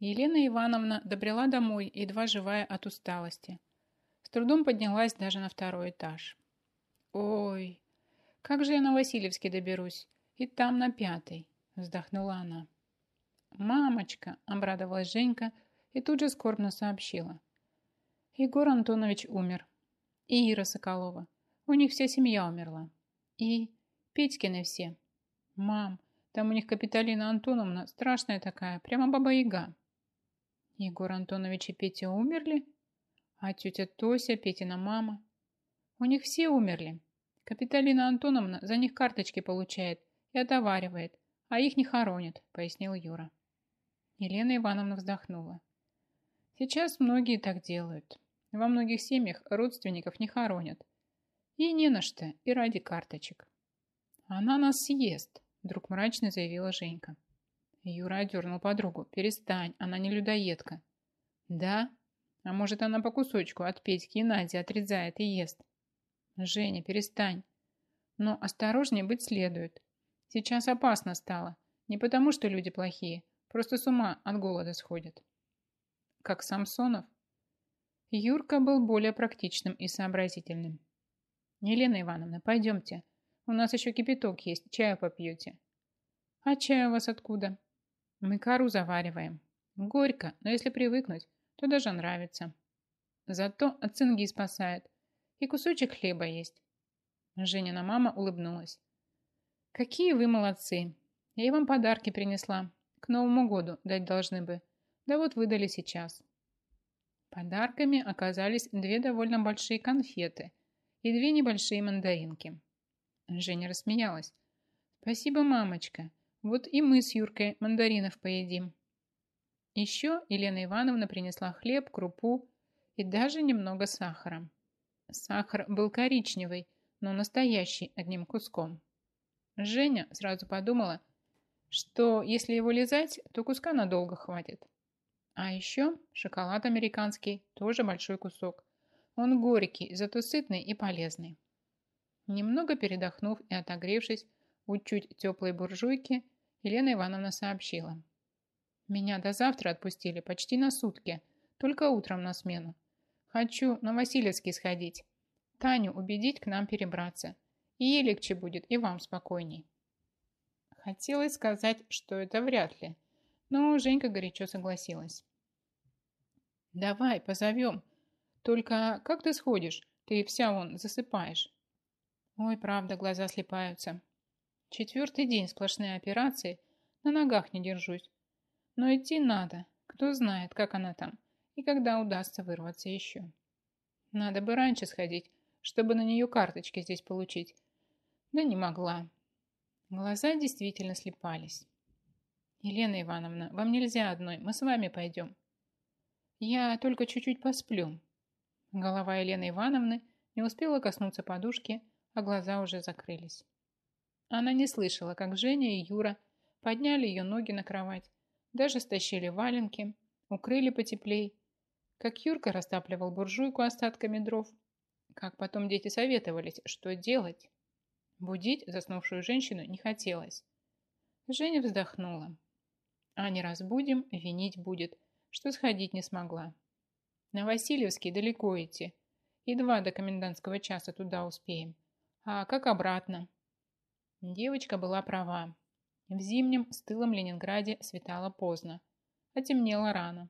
Елена Ивановна добрела домой, едва живая от усталости. С трудом поднялась даже на второй этаж. «Ой, как же я на Васильевске доберусь? И там на пятый!» Вздохнула она. «Мамочка!» – обрадовалась Женька и тут же скорбно сообщила. Егор Антонович умер. И Ира Соколова. У них вся семья умерла. И Петькины все. Мам, там у них Капиталина Антоновна страшная такая, прямо баба-яга. Егор Антонович и Петя умерли? А тетя Тося, Петина мама? У них все умерли. Капиталина Антоновна за них карточки получает и отоваривает, а их не хоронят, пояснил Юра. Елена Ивановна вздохнула. Сейчас многие так делают. Во многих семьях родственников не хоронят. И не на что, и ради карточек. Она нас съест, вдруг мрачно заявила Женька. Юра одернул подругу. Перестань, она не людоедка. Да? А может, она по кусочку от Петьки и Нади отрезает и ест? Женя, перестань. Но осторожнее быть следует. Сейчас опасно стало. Не потому, что люди плохие, просто с ума от голода сходят как Самсонов. Юрка был более практичным и сообразительным. «Елена Ивановна, пойдемте. У нас еще кипяток есть, чаю попьете». «А чай у вас откуда?» «Мы кору завариваем. Горько, но если привыкнуть, то даже нравится. Зато от цинги спасает. И кусочек хлеба есть». Женина мама улыбнулась. «Какие вы молодцы! Я и вам подарки принесла. К Новому году дать должны бы. Да вот выдали сейчас. Подарками оказались две довольно большие конфеты и две небольшие мандаринки. Женя рассмеялась. «Спасибо, мамочка. Вот и мы с Юркой мандаринов поедим». Еще Елена Ивановна принесла хлеб, крупу и даже немного сахара. Сахар был коричневый, но настоящий одним куском. Женя сразу подумала, что если его лизать, то куска надолго хватит. А еще шоколад американский, тоже большой кусок. Он горький, зато сытный и полезный. Немного передохнув и отогревшись у чуть теплой буржуйки, Елена Ивановна сообщила. «Меня до завтра отпустили почти на сутки, только утром на смену. Хочу на Васильевский сходить. Таню убедить к нам перебраться. И ей легче будет, и вам спокойней». Хотелось сказать, что это вряд ли, но Женька горячо согласилась. Давай, позовем. Только как ты сходишь? Ты вся вон засыпаешь. Ой, правда, глаза слепаются. Четвертый день сплошные операции. На ногах не держусь. Но идти надо. Кто знает, как она там. И когда удастся вырваться еще. Надо бы раньше сходить, чтобы на нее карточки здесь получить. Да не могла. Глаза действительно слепались. Елена Ивановна, вам нельзя одной. Мы с вами пойдем. Я только чуть-чуть посплю. Голова Елены Ивановны не успела коснуться подушки, а глаза уже закрылись. Она не слышала, как Женя и Юра подняли ее ноги на кровать, даже стащили валенки, укрыли потеплей, как Юрка растапливал буржуйку остатками дров, как потом дети советовались, что делать. Будить заснувшую женщину не хотелось. Женя вздохнула. А не разбудим, винить будет – что сходить не смогла. На Васильевский далеко идти. Едва до комендантского часа туда успеем. А как обратно? Девочка была права. В зимнем стылом Ленинграде светало поздно, а темнело рано.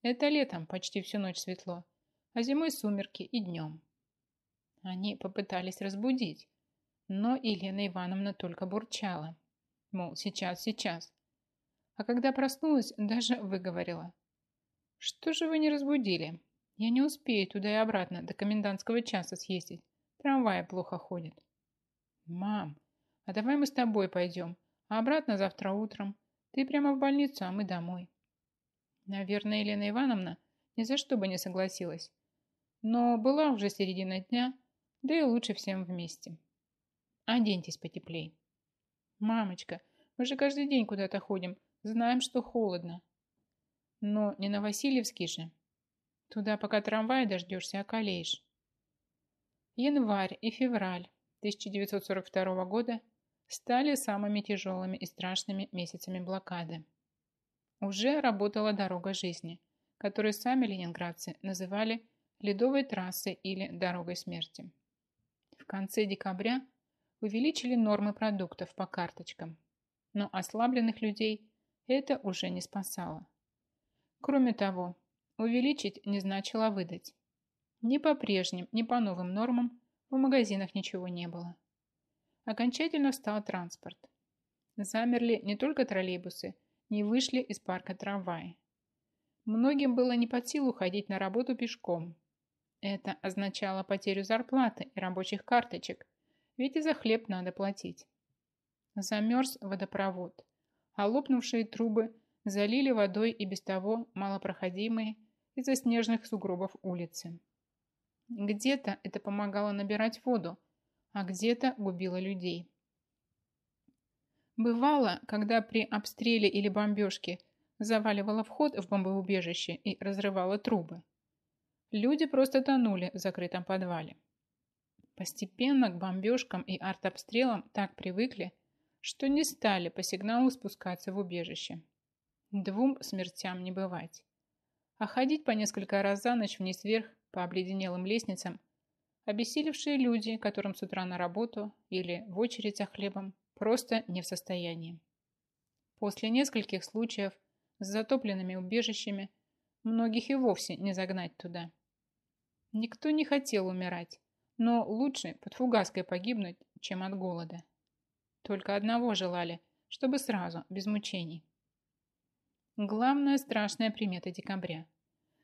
Это летом почти всю ночь светло, а зимой сумерки и днем. Они попытались разбудить, но Елена Ивановна только бурчала. Мол, сейчас, сейчас. А когда проснулась, даже выговорила. «Что же вы не разбудили? Я не успею туда и обратно до комендантского часа съездить. Трамваи плохо ходят». «Мам, а давай мы с тобой пойдем, а обратно завтра утром. Ты прямо в больницу, а мы домой». Наверное, Елена Ивановна ни за что бы не согласилась. Но была уже середина дня, да и лучше всем вместе. Оденьтесь потеплей. «Мамочка, мы же каждый день куда-то ходим, Знаем, что холодно. Но не на Васильевский же. Туда, пока трамвая дождешься, околеешь. Январь и февраль 1942 года стали самыми тяжелыми и страшными месяцами блокады. уже работала дорога жизни, которую сами ленинградцы называли ледовой трассой или дорогой смерти. В конце декабря увеличили нормы продуктов по карточкам, но ослабленных людей это уже не спасало. Кроме того, увеличить не значило выдать. Ни по прежним, ни по новым нормам в магазинах ничего не было. Окончательно встал транспорт. Замерли не только троллейбусы, не вышли из парка трамваи. Многим было не под силу ходить на работу пешком. Это означало потерю зарплаты и рабочих карточек, ведь и за хлеб надо платить. Замерз водопровод, а лопнувшие трубы залили водой и без того малопроходимые из-за снежных сугробов улицы. Где-то это помогало набирать воду, а где-то губило людей. Бывало, когда при обстреле или бомбежке заваливало вход в бомбоубежище и разрывало трубы. Люди просто тонули в закрытом подвале. Постепенно к бомбежкам и артобстрелам так привыкли, что не стали по сигналу спускаться в убежище. Двум смертям не бывать. А ходить по несколько раз за ночь вниз-вверх по обледенелым лестницам обессилевшие люди, которым с утра на работу или в очередь за хлебом, просто не в состоянии. После нескольких случаев с затопленными убежищами многих и вовсе не загнать туда. Никто не хотел умирать, но лучше под фугаской погибнуть, чем от голода. Только одного желали, чтобы сразу, без мучений. Главная страшная примета декабря.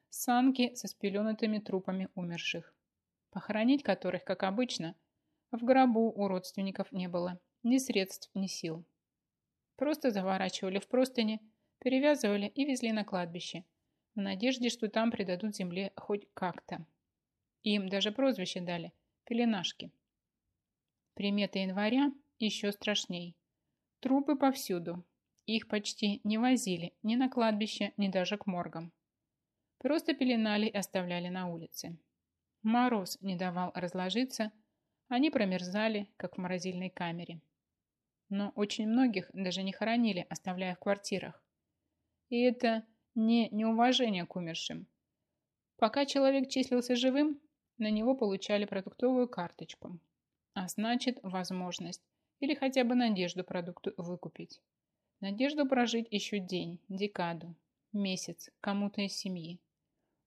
Санки со спеленутыми трупами умерших, похоронить которых, как обычно, в гробу у родственников не было ни средств, ни сил. Просто заворачивали в простыни, перевязывали и везли на кладбище, в надежде, что там придадут земле хоть как-то. Им даже прозвище дали – пеленашки. Примета января еще страшней. Трупы повсюду. Их почти не возили ни на кладбище, ни даже к моргам. Просто пеленали и оставляли на улице. Мороз не давал разложиться, они промерзали, как в морозильной камере. Но очень многих даже не хоронили, оставляя в квартирах. И это не неуважение к умершим. Пока человек числился живым, на него получали продуктовую карточку, а значит возможность или хотя бы надежду продукту выкупить. Надежду прожить еще день, декаду, месяц кому-то из семьи.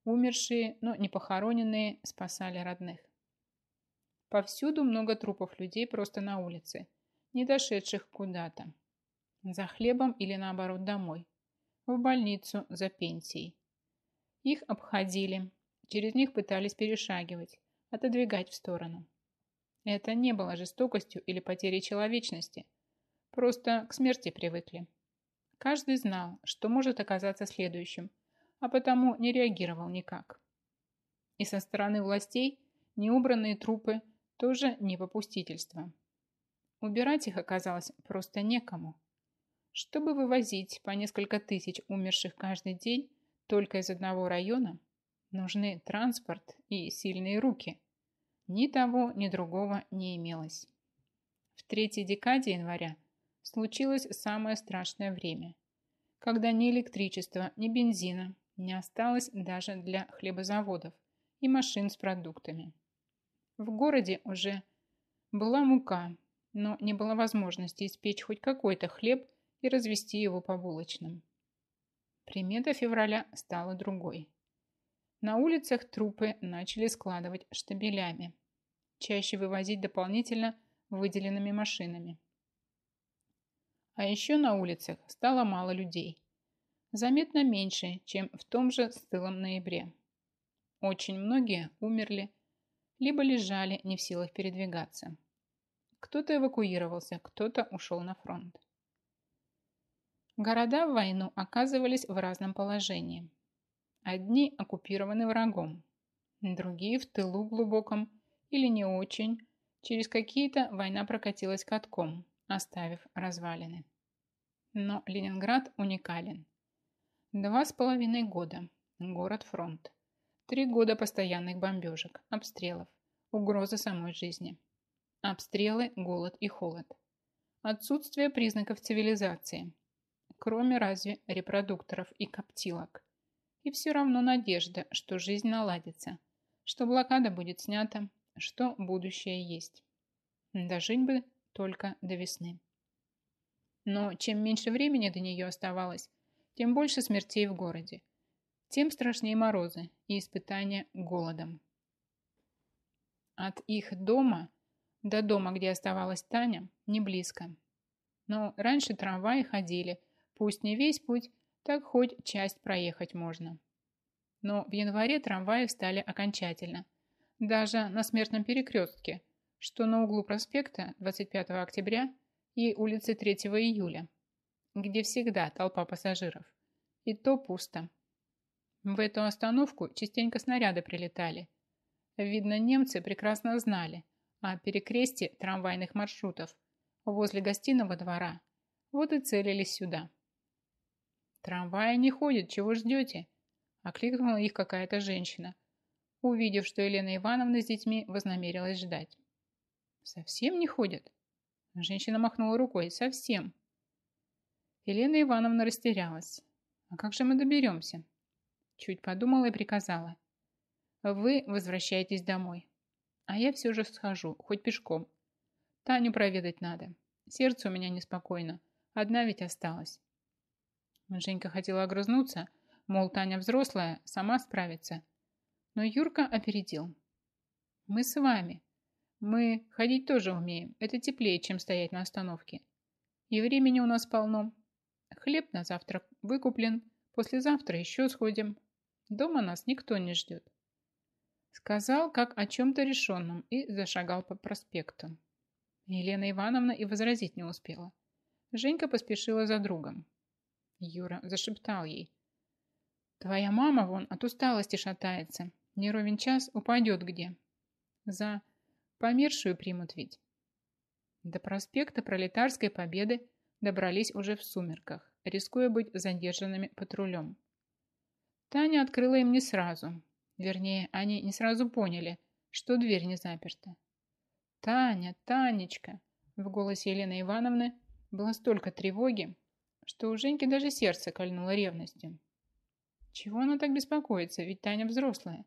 Умершие, но не похороненные, спасали родных. Повсюду много трупов людей просто на улице, не дошедших куда-то. За хлебом или наоборот домой. В больницу за пенсией. Их обходили, Через них пытались перешагивать, отодвигать в сторону. Это не было жестокостью или потерей человечности. Просто к смерти привыкли. Каждый знал, что может оказаться следующим, а потому не реагировал никак. И со стороны властей неубранные трупы тоже не попустительство. Убирать их оказалось просто некому. Чтобы вывозить по несколько тысяч умерших каждый день только из одного района – Нужны транспорт и сильные руки. Ни того, ни другого не имелось. В третьей декаде января случилось самое страшное время, когда ни электричества, ни бензина не осталось даже для хлебозаводов и машин с продуктами. В городе уже была мука, но не было возможности испечь хоть какой-то хлеб и развести его по булочным. Примета февраля стала другой. На улицах трупы начали складывать штабелями, чаще вывозить дополнительно выделенными машинами. А еще на улицах стало мало людей. Заметно меньше, чем в том же стылом ноябре. Очень многие умерли, либо лежали не в силах передвигаться. Кто-то эвакуировался, кто-то ушел на фронт. Города в войну оказывались в разном положении – Одни оккупированы врагом, другие в тылу глубоком или не очень. Через какие-то война прокатилась катком, оставив развалины. Но Ленинград уникален. Два с половиной года. Город-фронт. Три года постоянных бомбежек, обстрелов, угрозы самой жизни. Обстрелы, голод и холод. Отсутствие признаков цивилизации. кроме разве репродукторов и коптилок. И все равно надежда, что жизнь наладится, что блокада будет снята, что будущее есть. Дожить бы только до весны. Но чем меньше времени до нее оставалось, тем больше смертей в городе, тем страшнее морозы и испытания голодом. От их дома до дома, где оставалась Таня, не близко. Но раньше трамваи ходили, пусть не весь путь, так хоть часть проехать можно. Но в январе трамваи встали окончательно. Даже на смертном перекрестке, что на углу проспекта 25 октября и улицы 3 июля, где всегда толпа пассажиров. И то пусто. В эту остановку частенько снаряды прилетали. Видно, немцы прекрасно знали о перекрестии трамвайных маршрутов возле гостиного двора. Вот и целились сюда. «Трамваи не ходят, чего ждете?» Окликнула их какая-то женщина, увидев, что Елена Ивановна с детьми вознамерилась ждать. «Совсем не ходят?» Женщина махнула рукой. «Совсем». Елена Ивановна растерялась. «А как же мы доберемся?» Чуть подумала и приказала. «Вы возвращаетесь домой, а я все же схожу, хоть пешком. Таню проведать надо. Сердце у меня неспокойно. Одна ведь осталась». Женька хотела огрызнуться, мол, Таня взрослая, сама справится. Но Юрка опередил. «Мы с вами. Мы ходить тоже умеем. Это теплее, чем стоять на остановке. И времени у нас полно. Хлеб на завтрак выкуплен. Послезавтра еще сходим. Дома нас никто не ждет». Сказал, как о чем-то решенном, и зашагал по проспекту. Елена Ивановна и возразить не успела. Женька поспешила за другом. Юра зашептал ей. «Твоя мама вон от усталости шатается. Не ровен час упадет где. За помершую примут ведь». До проспекта Пролетарской Победы добрались уже в сумерках, рискуя быть задержанными патрулем. Таня открыла им не сразу. Вернее, они не сразу поняли, что дверь не заперта. «Таня, Танечка!» В голосе Елены Ивановны было столько тревоги, что у Женьки даже сердце кольнуло ревностью. Чего она так беспокоится, ведь Таня взрослая.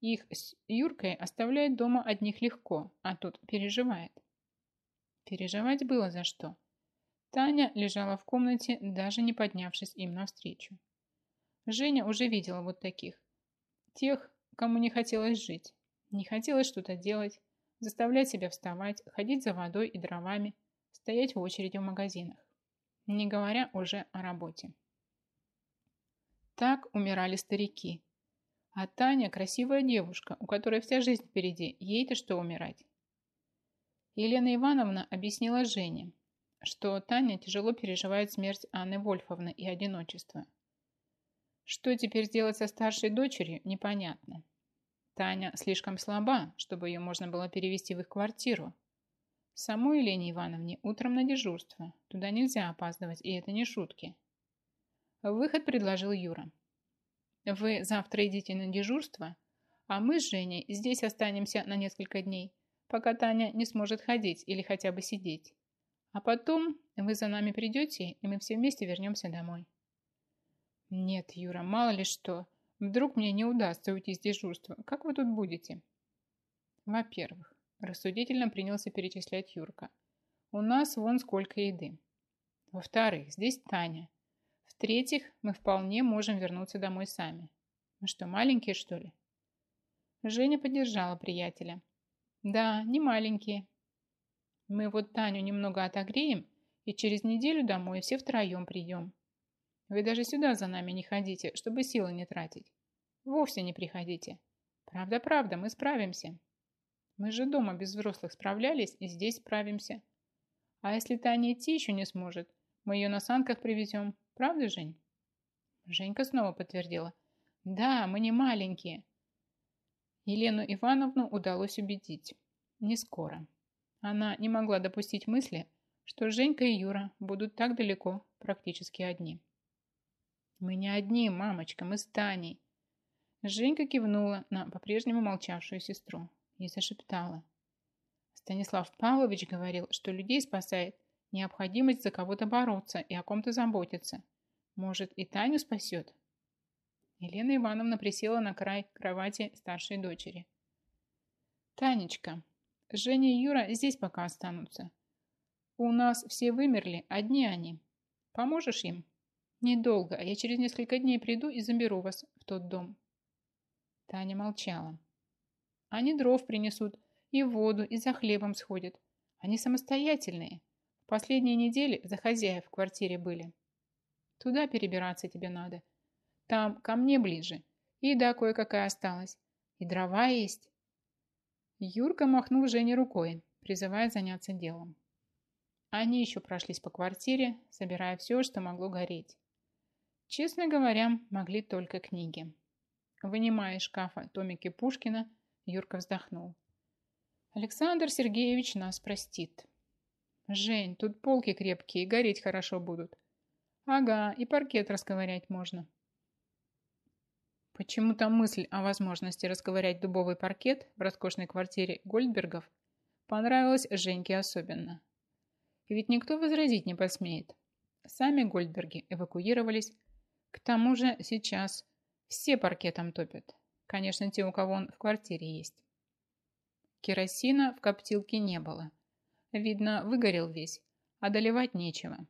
Их с Юркой оставляет дома одних легко, а тут переживает. Переживать было за что. Таня лежала в комнате, даже не поднявшись им навстречу. Женя уже видела вот таких. Тех, кому не хотелось жить, не хотелось что-то делать, заставлять себя вставать, ходить за водой и дровами, стоять в очереди в магазинах не говоря уже о работе. Так умирали старики. А Таня красивая девушка, у которой вся жизнь впереди, ей-то что умирать? Елена Ивановна объяснила Жене, что Таня тяжело переживает смерть Анны Вольфовны и одиночество. Что теперь сделать со старшей дочерью, непонятно. Таня слишком слаба, чтобы ее можно было перевести в их квартиру, Самой Елене Ивановне утром на дежурство. Туда нельзя опаздывать, и это не шутки. Выход предложил Юра. Вы завтра идите на дежурство, а мы с Женей здесь останемся на несколько дней, пока Таня не сможет ходить или хотя бы сидеть. А потом вы за нами придете, и мы все вместе вернемся домой. Нет, Юра, мало ли что. Вдруг мне не удастся уйти с дежурства. Как вы тут будете? Во-первых, Рассудительно принялся перечислять Юрка. У нас вон сколько еды. Во-вторых, здесь Таня. В-третьих, мы вполне можем вернуться домой сами. Мы что, маленькие, что ли? Женя поддержала приятеля. Да, не маленькие. Мы вот Таню немного отогреем и через неделю домой все втроем придем. Вы даже сюда за нами не ходите, чтобы силы не тратить. Вовсе не приходите. Правда-правда, мы справимся. Мы же дома без взрослых справлялись и здесь справимся. А если Таня идти еще не сможет, мы ее на санках привезем. Правда, Жень? Женька снова подтвердила. Да, мы не маленькие. Елену Ивановну удалось убедить. Не скоро. Она не могла допустить мысли, что Женька и Юра будут так далеко практически одни. «Мы не одни, мамочка, мы с Таней». Женька кивнула на по-прежнему молчавшую сестру и зашептала. Станислав Павлович говорил, что людей спасает Необходимость за кого-то бороться и о ком-то заботиться. Может, и Таню спасет? Елена Ивановна присела на край кровати старшей дочери. «Танечка, Женя и Юра здесь пока останутся. У нас все вымерли, одни они. Поможешь им? Недолго, а я через несколько дней приду и заберу вас в тот дом». Таня молчала. «Они дров принесут, и воду, и за хлебом сходят. Они самостоятельные. В последние недели за хозяев в квартире были. Туда перебираться тебе надо. Там ко мне ближе. И еда кое-какая осталась. И дрова есть. Юрка махнул Жене рукой, призывая заняться делом. Они еще прошлись по квартире, собирая все, что могло гореть. Честно говоря, могли только книги. Вынимая из шкафа томики Пушкина, Юрка вздохнул. Александр Сергеевич нас простит. Жень, тут полки крепкие, гореть хорошо будут. Ага, и паркет расковырять можно. Почему-то мысль о возможности расковырять дубовый паркет в роскошной квартире Гольдбергов понравилась Женьке особенно. Ведь никто возразить не посмеет. Сами Гольдберги эвакуировались. К тому же сейчас все паркетом топят. Конечно, те, у кого он в квартире есть. Керосина в коптилке не было. Видно, выгорел весь, а доливать нечего.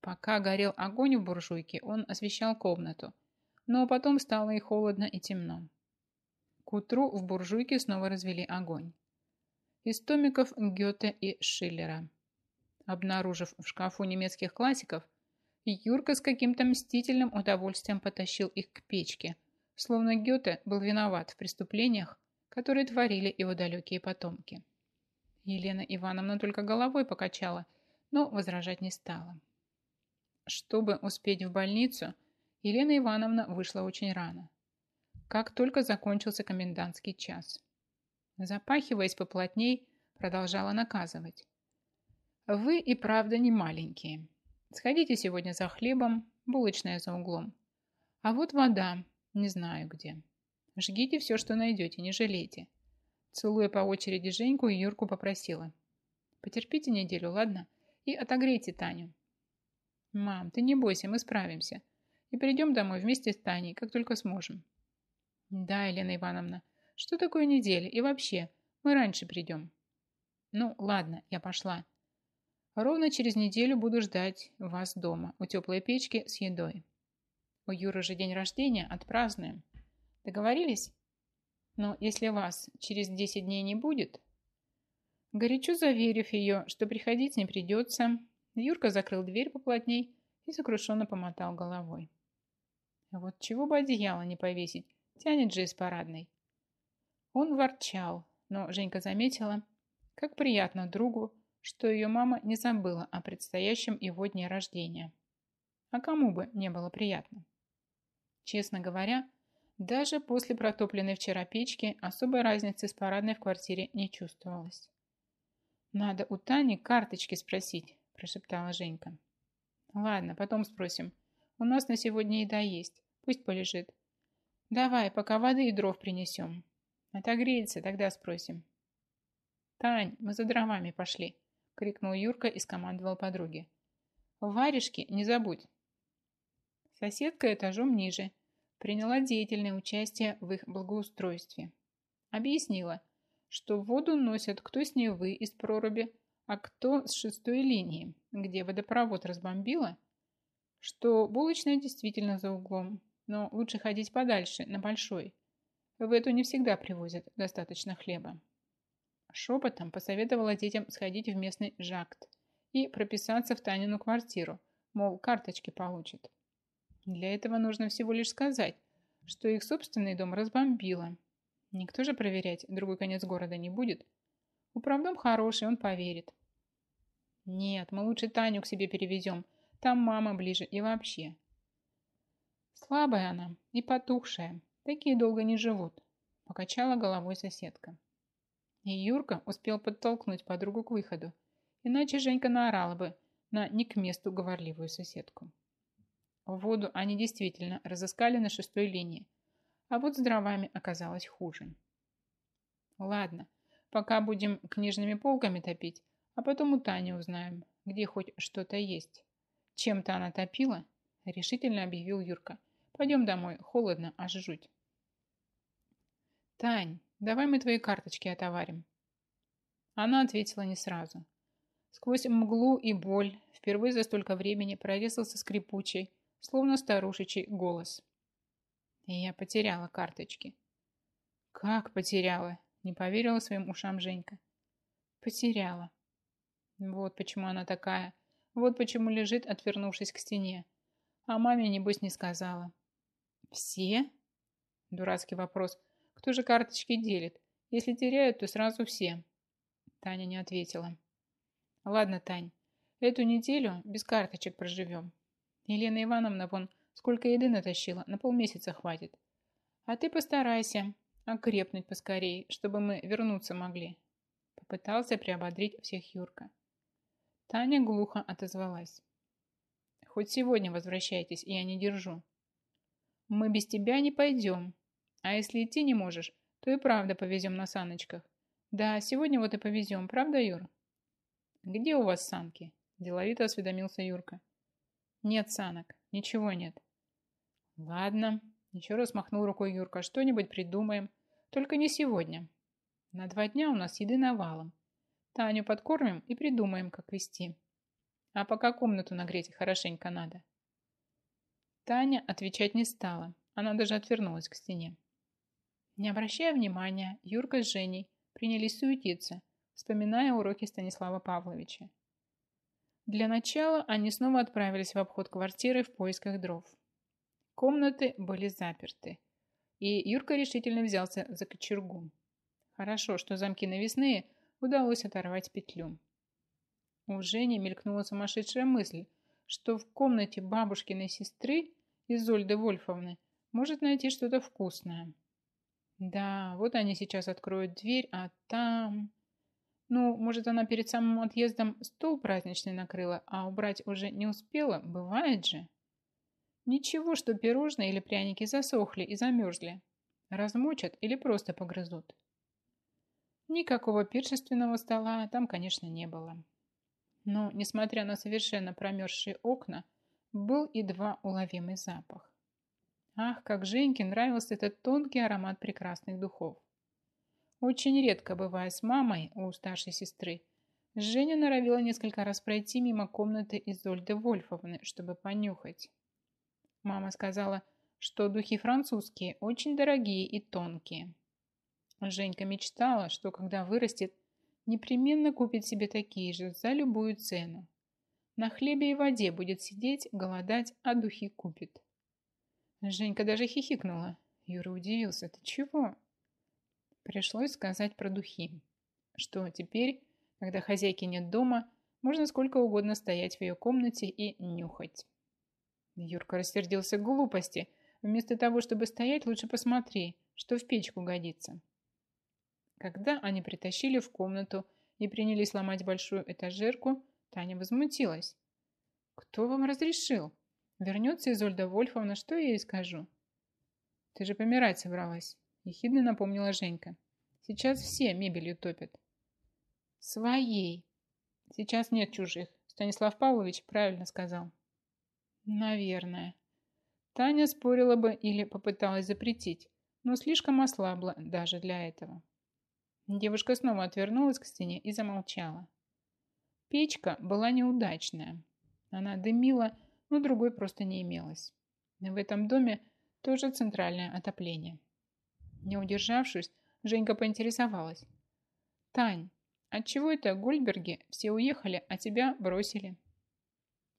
Пока горел огонь в буржуйке, он освещал комнату – но потом стало и холодно, и темно. К утру в буржуйке снова развели огонь. Из томиков Гёте и Шиллера. Обнаружив в шкафу немецких классиков, Юрка с каким-то мстительным удовольствием потащил их к печке, словно Гёте был виноват в преступлениях, которые творили его далекие потомки. Елена Ивановна только головой покачала, но возражать не стала. Чтобы успеть в больницу, Елена Ивановна вышла очень рано. Как только закончился комендантский час. Запахиваясь поплотней, продолжала наказывать. «Вы и правда не маленькие. Сходите сегодня за хлебом, булочная за углом. А вот вода, не знаю где. Жгите все, что найдете, не жалейте». Целуя по очереди Женьку, и Юрку попросила. «Потерпите неделю, ладно? И отогрейте Таню». «Мам, ты не бойся, мы справимся и придем домой вместе с Таней, как только сможем. Да, Елена Ивановна, что такое неделя? И вообще, мы раньше придем. Ну, ладно, я пошла. Ровно через неделю буду ждать вас дома, у теплой печки с едой. У Юры же день рождения, отпразднуем. Договорились? Но если вас через 10 дней не будет... Горячо заверив ее, что приходить не придется, Юрка закрыл дверь поплотней и сокрушенно помотал головой. А вот чего бы одеяло не повесить, тянет же из парадной. Он ворчал, но Женька заметила, как приятно другу, что ее мама не забыла о предстоящем его дне рождения. А кому бы не было приятно? Честно говоря, даже после протопленной вчера печки особой разницы с парадной в квартире не чувствовалось. «Надо у Тани карточки спросить», – прошептала Женька. «Ладно, потом спросим. У нас на сегодня еда есть. Пусть полежит. Давай, пока воды и дров принесем. Отогреется, тогда спросим. Тань, мы за дровами пошли, крикнул Юрка и скомандовал подруге. Варежки не забудь. Соседка этажом ниже приняла деятельное участие в их благоустройстве. Объяснила, что воду носят кто с Невы из проруби, а кто с шестой линии, где водопровод разбомбило, что булочная действительно за углом, но лучше ходить подальше, на большой. В эту не всегда привозят достаточно хлеба. Шепотом посоветовала детям сходить в местный жакт и прописаться в Танину квартиру, мол, карточки получат. Для этого нужно всего лишь сказать, что их собственный дом разбомбило. Никто же проверять другой конец города не будет. Управдом хороший, он поверит. Нет, мы лучше Таню к себе перевезем. Там мама ближе и вообще. Слабая она и потухшая. Такие долго не живут. Покачала головой соседка. И Юрка успел подтолкнуть подругу к выходу. Иначе Женька наорала бы на не к месту говорливую соседку. Воду они действительно разыскали на шестой линии. А вот с дровами оказалось хуже. Ладно, пока будем книжными полками топить, а потом у Тани узнаем, где хоть что-то есть. Чем-то она топила, решительно объявил Юрка. Пойдем домой, холодно, аж жуть. Тань, давай мы твои карточки отоварим. Она ответила не сразу. Сквозь мглу и боль впервые за столько времени прорезался скрипучий, словно старушечий голос. И я потеряла карточки. Как потеряла? Не поверила своим ушам Женька. Потеряла. Вот почему она такая. Вот почему лежит, отвернувшись к стене. А маме, небось, не сказала. Все? Дурацкий вопрос. Кто же карточки делит? Если теряют, то сразу все. Таня не ответила. Ладно, Тань, эту неделю без карточек проживем. Елена Ивановна вон сколько еды натащила, на полмесяца хватит. А ты постарайся окрепнуть поскорей, чтобы мы вернуться могли. Попытался приободрить всех Юрка. Таня глухо отозвалась. Хоть сегодня возвращайтесь, я не держу. Мы без тебя не пойдем. А если идти не можешь, то и правда повезем на саночках. Да, сегодня вот и повезем, правда, Юр? Где у вас санки? Деловито осведомился Юрка. Нет санок, ничего нет. Ладно, еще раз махнул рукой Юрка. Что-нибудь придумаем. Только не сегодня. На два дня у нас еды навалом. Таню подкормим и придумаем, как вести. А пока комнату нагреть хорошенько надо. Таня отвечать не стала. Она даже отвернулась к стене. Не обращая внимания, Юрка с Женей принялись суетиться, вспоминая уроки Станислава Павловича. Для начала они снова отправились в обход квартиры в поисках дров. Комнаты были заперты, и Юрка решительно взялся за кочергу. Хорошо, что замки навесные, удалось оторвать петлю. У Жени мелькнула сумасшедшая мысль, что в комнате бабушкиной сестры Изольды Вольфовны может найти что-то вкусное. Да, вот они сейчас откроют дверь, а там... Ну, может, она перед самым отъездом стол праздничный накрыла, а убрать уже не успела? Бывает же. Ничего, что пирожные или пряники засохли и замерзли. Размочат или просто погрызут. Никакого пиршественного стола там, конечно, не было. Но, несмотря на совершенно промерзшие окна, был едва уловимый запах. Ах, как Женьке нравился этот тонкий аромат прекрасных духов. Очень редко, бывая с мамой у старшей сестры, Женя норовила несколько раз пройти мимо комнаты Изольды Вольфовны, чтобы понюхать. Мама сказала, что духи французские очень дорогие и тонкие. Женька мечтала, что когда вырастет, непременно купит себе такие же за любую цену. На хлебе и воде будет сидеть, голодать, а духи купит. Женька даже хихикнула. Юра удивился. «Ты чего?» Пришлось сказать про духи, что теперь, когда хозяйки нет дома, можно сколько угодно стоять в ее комнате и нюхать. Юрка рассердился глупости. Вместо того, чтобы стоять, лучше посмотри, что в печку годится. Когда они притащили в комнату и принялись ломать большую этажерку, Таня возмутилась. «Кто вам разрешил? Вернется Изольда Вольфовна, что я ей скажу?» «Ты же помирать собралась», Ехидно напомнила Женька. Сейчас все мебелью топят. Своей. Сейчас нет чужих. Станислав Павлович правильно сказал. Наверное. Таня спорила бы или попыталась запретить, но слишком ослабла даже для этого. Девушка снова отвернулась к стене и замолчала. Печка была неудачная. Она дымила, но другой просто не имелось. В этом доме тоже центральное отопление. Не удержавшись, Женька поинтересовалась. «Тань, отчего это Гольберги все уехали, а тебя бросили?»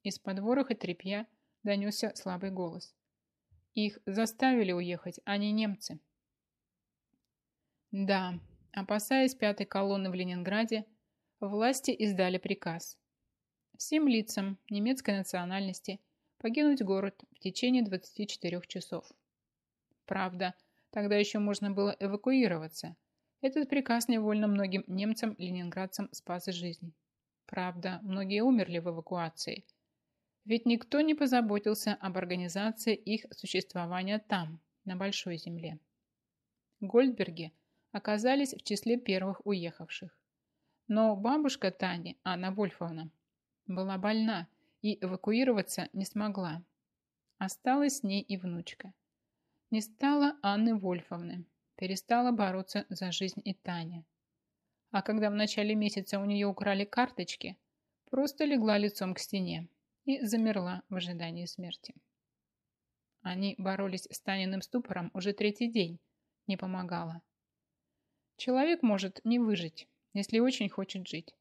Из-под вороха тряпья донесся слабый голос. «Их заставили уехать, а не немцы». Да, опасаясь пятой колонны в Ленинграде, власти издали приказ. Всем лицам немецкой национальности покинуть город в течение 24 часов. Правда, Тогда еще можно было эвакуироваться. Этот приказ невольно многим немцам-ленинградцам спас жизнь. Правда, многие умерли в эвакуации. Ведь никто не позаботился об организации их существования там, на Большой Земле. Гольдберги оказались в числе первых уехавших. Но бабушка Тани, Анна Вольфовна, Была больна и эвакуироваться не смогла. Осталась с ней и внучка. Не стало Анны Вольфовны. Перестала бороться за жизнь и Таня. А когда в начале месяца у нее украли карточки, просто легла лицом к стене и замерла в ожидании смерти. Они боролись с Таниным ступором уже третий день. Не помогало. Человек может не выжить, если очень хочет жить.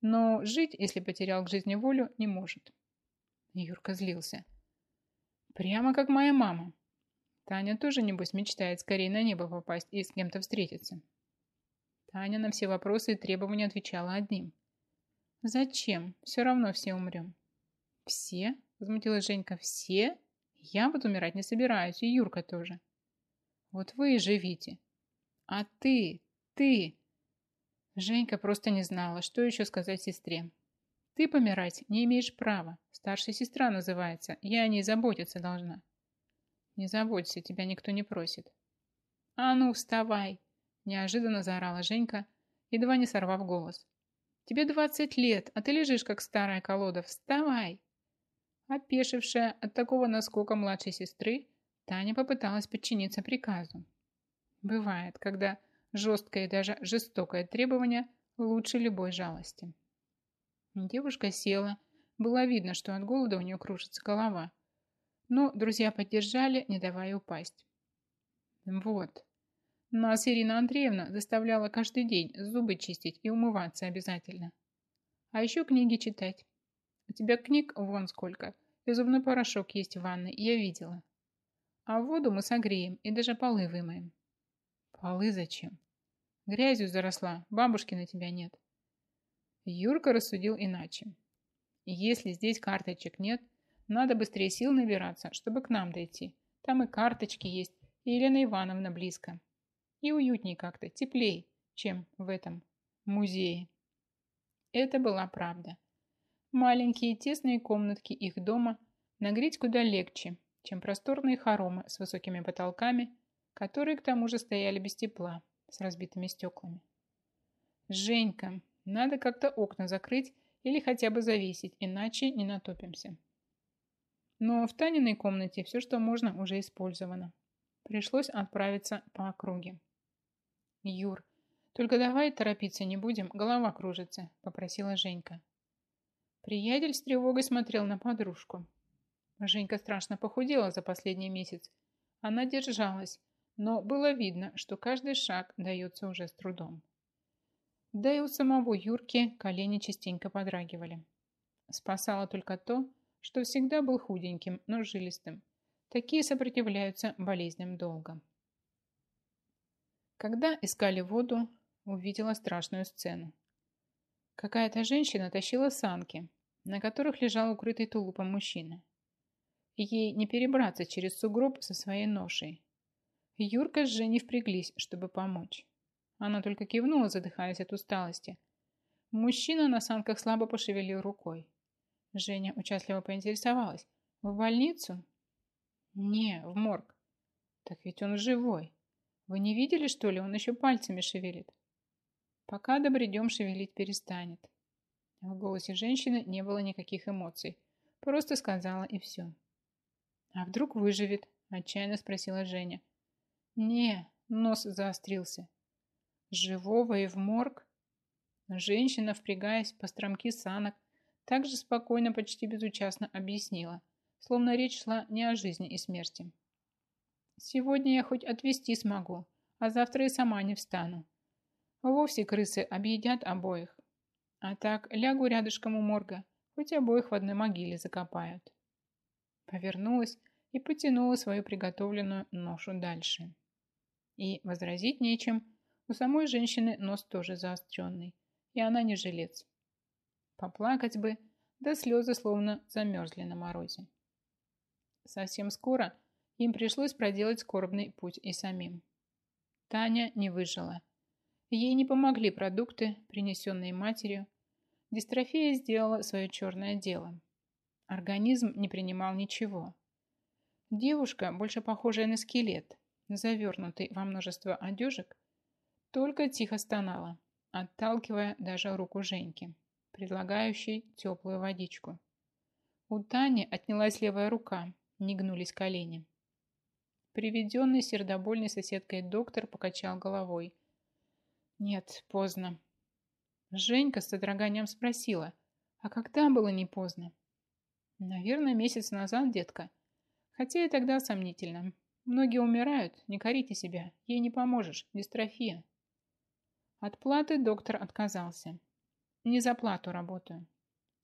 Но жить, если потерял к жизни волю, не может. Юрка злился. Прямо как моя мама. Таня тоже, небось, мечтает скорее на небо попасть и с кем-то встретиться. Таня на все вопросы и требования отвечала одним. «Зачем? Все равно все умрем». «Все?» – возмутилась Женька. «Все? Я вот умирать не собираюсь, и Юрка тоже». «Вот вы и живите». «А ты? Ты?» Женька просто не знала, что еще сказать сестре. Ты помирать не имеешь права. Старшая сестра называется. Я о ней заботиться должна. Не заботься, тебя никто не просит. А ну, вставай! Неожиданно заорала Женька, едва не сорвав голос. Тебе двадцать лет, а ты лежишь, как старая колода. Вставай! Опешившая от такого наскока младшей сестры, Таня попыталась подчиниться приказу. Бывает, когда жесткое и даже жестокое требование лучше любой жалости. Девушка села. Было видно, что от голода у нее кружится голова. Но друзья поддержали, не давая упасть. Вот. Нас Ирина Андреевна заставляла каждый день зубы чистить и умываться обязательно. А еще книги читать. У тебя книг вон сколько. И зубной порошок есть в ванной, я видела. А воду мы согреем и даже полы вымоем. Полы зачем? Грязью заросла, бабушки на тебя нет. Юрка рассудил иначе. Если здесь карточек нет, надо быстрее сил набираться, чтобы к нам дойти. Там и карточки есть, и Елена Ивановна близко. И уютней как-то, теплей, чем в этом музее. Это была правда. Маленькие тесные комнатки их дома нагреть куда легче, чем просторные хоромы с высокими потолками, которые к тому же стояли без тепла, с разбитыми стеклами. Женька, надо как-то окна закрыть или хотя бы завесить, иначе не натопимся. Но в Таниной комнате все, что можно, уже использовано. Пришлось отправиться по округе. «Юр, только давай торопиться не будем, голова кружится», – попросила Женька. Приятель с тревогой смотрел на подружку. Женька страшно похудела за последний месяц. Она держалась, но было видно, что каждый шаг дается уже с трудом. Да и у самого Юрки колени частенько подрагивали. Спасало только то, что всегда был худеньким, но жилистым. Такие сопротивляются болезням долго. Когда искали воду, увидела страшную сцену. Какая-то женщина тащила санки, на которых лежал укрытый тулупом мужчина. Ей не перебраться через сугроб со своей ношей. Юрка с Женей впряглись, чтобы помочь. Она только кивнула, задыхаясь от усталости. Мужчина на санках слабо пошевелил рукой. Женя участливо поинтересовалась. «В больницу?» «Не, в морг». «Так ведь он живой. Вы не видели, что ли? Он еще пальцами шевелит». «Пока добредем, шевелить перестанет». В голосе женщины не было никаких эмоций. Просто сказала и все. «А вдруг выживет?» – отчаянно спросила Женя. «Не, нос заострился. Живого и в морг? Женщина, впрягаясь по стромки санок, также спокойно, почти безучастно объяснила, словно речь шла не о жизни и смерти. «Сегодня я хоть отвезти смогу, а завтра и сама не встану. Вовсе крысы объедят обоих. А так лягу рядышком у морга, хоть обоих в одной могиле закопают». Повернулась и потянула свою приготовленную ношу дальше. И возразить нечем – у самой женщины нос тоже заостренный, и она не жилец. Поплакать бы, да слезы словно замерзли на морозе. Совсем скоро им пришлось проделать скорбный путь и самим. Таня не выжила. Ей не помогли продукты, принесенные матерью. Дистрофия сделала свое черное дело. Организм не принимал ничего. Девушка, больше похожая на скелет, завернутый во множество одежек, только тихо стонала, отталкивая даже руку Женьки. предлагающий теплую водичку. У Тани отнялась левая рука, не гнулись колени. Приведенный сердобольной соседкой доктор покачал головой. Нет, поздно. Женька с содроганием спросила, а когда было не поздно? Наверное, месяц назад, детка. Хотя и тогда сомнительно. Многие умирают, не корите себя, ей не поможешь, дистрофия. От платы доктор отказался. Не за плату работаю.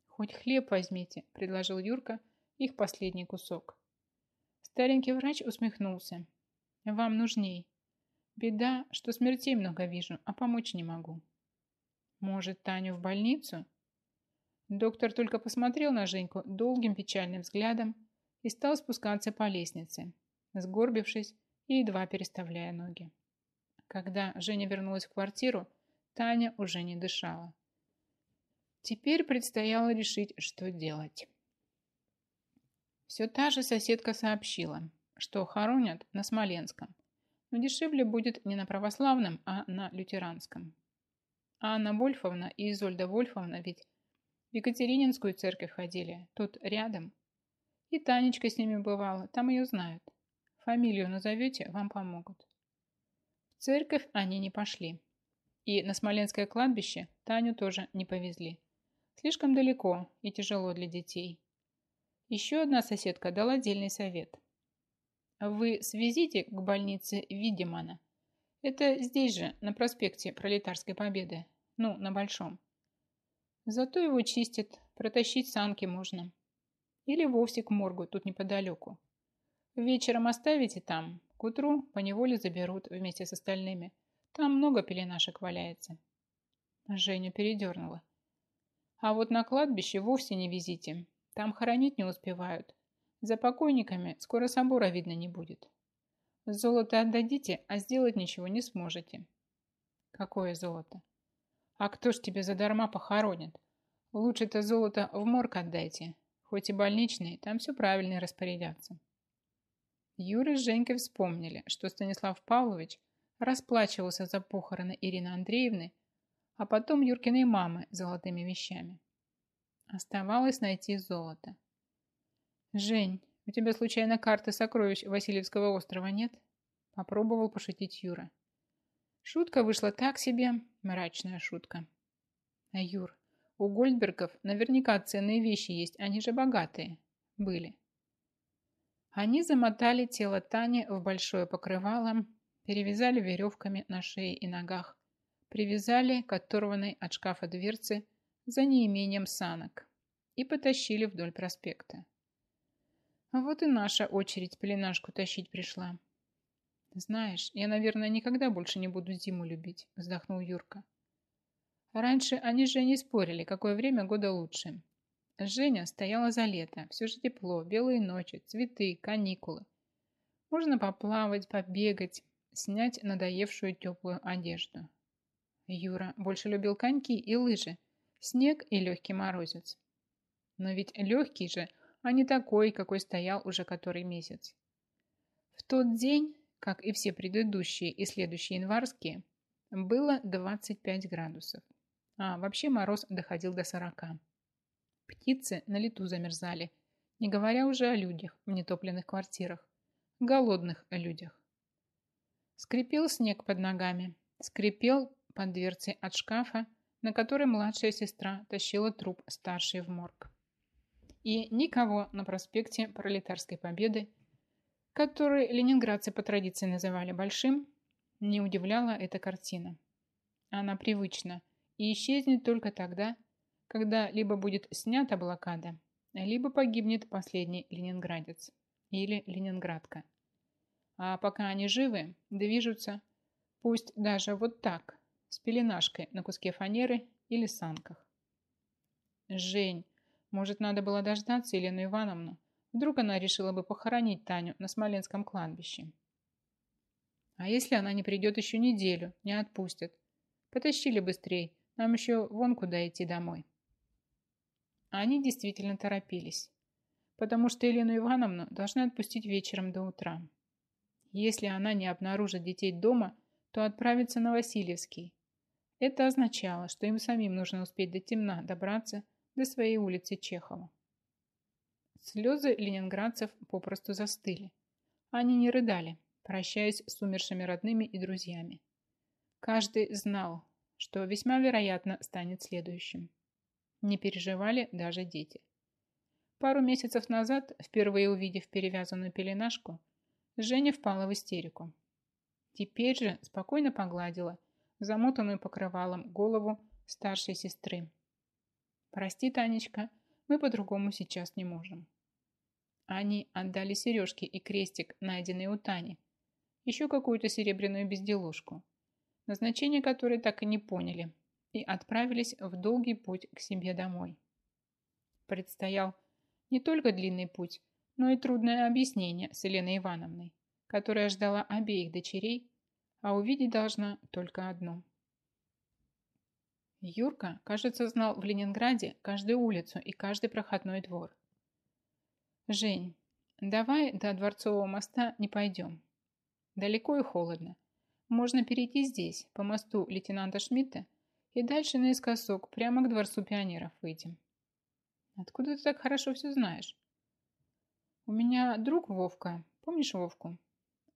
Хоть хлеб возьмите, предложил Юрка, их последний кусок. Старенький врач усмехнулся. Вам нужней. Беда, что смертей много вижу, а помочь не могу. Может, Таню в больницу? Доктор только посмотрел на Женьку долгим печальным взглядом и стал спускаться по лестнице, сгорбившись и едва переставляя ноги. Когда Женя вернулась в квартиру, Таня уже не дышала. Теперь предстояло решить, что делать. Все та же соседка сообщила, что хоронят на Смоленском, но дешевле будет не на православном, а на лютеранском. А Анна Вольфовна и Изольда Вольфовна ведь в Екатерининскую церковь ходили, тут рядом. И Танечка с ними бывала, там ее знают. Фамилию назовете, вам помогут. В церковь они не пошли. И на Смоленское кладбище Таню тоже не повезли. Слишком далеко и тяжело для детей. Еще одна соседка дала отдельный совет. Вы свезите к больнице Видимана. Это здесь же, на проспекте Пролетарской Победы. Ну, на Большом. Зато его чистят, протащить санки можно. Или вовсе к моргу, тут неподалеку. Вечером оставите там, к утру поневоле заберут вместе с остальными. Там много пеленашек валяется. Женю передернула. А вот на кладбище вовсе не везите. Там хоронить не успевают. За покойниками скоро собора видно не будет. Золото отдадите, а сделать ничего не сможете. Какое золото? А кто ж тебе задарма похоронит? Лучше-то золото в морг отдайте. Хоть и больничный, там все правильно распорядятся. Юра с Женькой вспомнили, что Станислав Павлович расплачивался за похороны Ирины Андреевны, а потом Юркиной мамы золотыми вещами. Оставалось найти золото. «Жень, у тебя случайно карты сокровищ Васильевского острова нет?» Попробовал пошутить Юра. Шутка вышла так себе, мрачная шутка. А Юр, у Гольдбергов наверняка ценные вещи есть, они же богатые. Были. Они замотали тело Тани в большое покрывало, перевязали веревками на шее и ногах, привязали к оторванной от шкафа дверцы за неимением санок и потащили вдоль проспекта. Вот и наша очередь пеленашку тащить пришла. «Знаешь, я, наверное, никогда больше не буду зиму любить», – вздохнул Юрка. Раньше они с Женей спорили, какое время года лучше. Женя стояла за лето, все же тепло, белые ночи, цветы, каникулы. Можно поплавать, побегать, снять надоевшую теплую одежду. Юра больше любил коньки и лыжи, снег и легкий морозец. Но ведь легкий же, а не такой, какой стоял уже который месяц. В тот день как и все предыдущие и следующие январские, было 25 градусов. А вообще мороз доходил до 40. Птицы на лету замерзали, не говоря уже о людях в нетопленных квартирах, голодных людях. Скрипел снег под ногами, скрипел под дверцей от шкафа, на которой младшая сестра тащила труп старшей в морг. И никого на проспекте Пролетарской Победы который ленинградцы по традиции называли большим, не удивляла эта картина. Она привычна и исчезнет только тогда, когда либо будет снята блокада, либо погибнет последний ленинградец или ленинградка. А пока они живы, движутся, пусть даже вот так, с пеленашкой на куске фанеры или санках. Жень, может, надо было дождаться Елену Ивановну, Вдруг она решила бы похоронить Таню на Смоленском кладбище. А если она не придет еще неделю, не отпустят? Потащили быстрей, нам еще вон куда идти домой. Они действительно торопились, потому что Елену Ивановну должны отпустить вечером до утра. Если она не обнаружит детей дома, то отправится на Васильевский. Это означало, что им самим нужно успеть до темна добраться до своей улицы Чехова. Слезы ленинградцев попросту застыли. Они не рыдали, прощаясь с умершими родными и друзьями. Каждый знал, что весьма вероятно станет следующим. Не переживали даже дети. Пару месяцев назад, впервые увидев перевязанную пеленашку, Женя впала в истерику. Теперь же спокойно погладила замотанную покрывалом голову старшей сестры. «Прости, Танечка, мы по-другому сейчас не можем». Они отдали сережки и крестик, найденный у Тани, еще какую-то серебряную безделушку, назначение которой так и не поняли, и отправились в долгий путь к себе домой. Предстоял не только длинный путь, но и трудное объяснение с Еленой Ивановной, которая ждала обеих дочерей, а увидеть должна только одну. Юрка, кажется, знал в Ленинграде каждую улицу и каждый проходной двор. «Жень, давай до Дворцового моста не пойдем. Далеко и холодно. Можно перейти здесь, по мосту лейтенанта Шмидта, и дальше наискосок, прямо к Дворцу пионеров выйдем. Откуда ты так хорошо все знаешь? У меня друг Вовка, помнишь Вовку?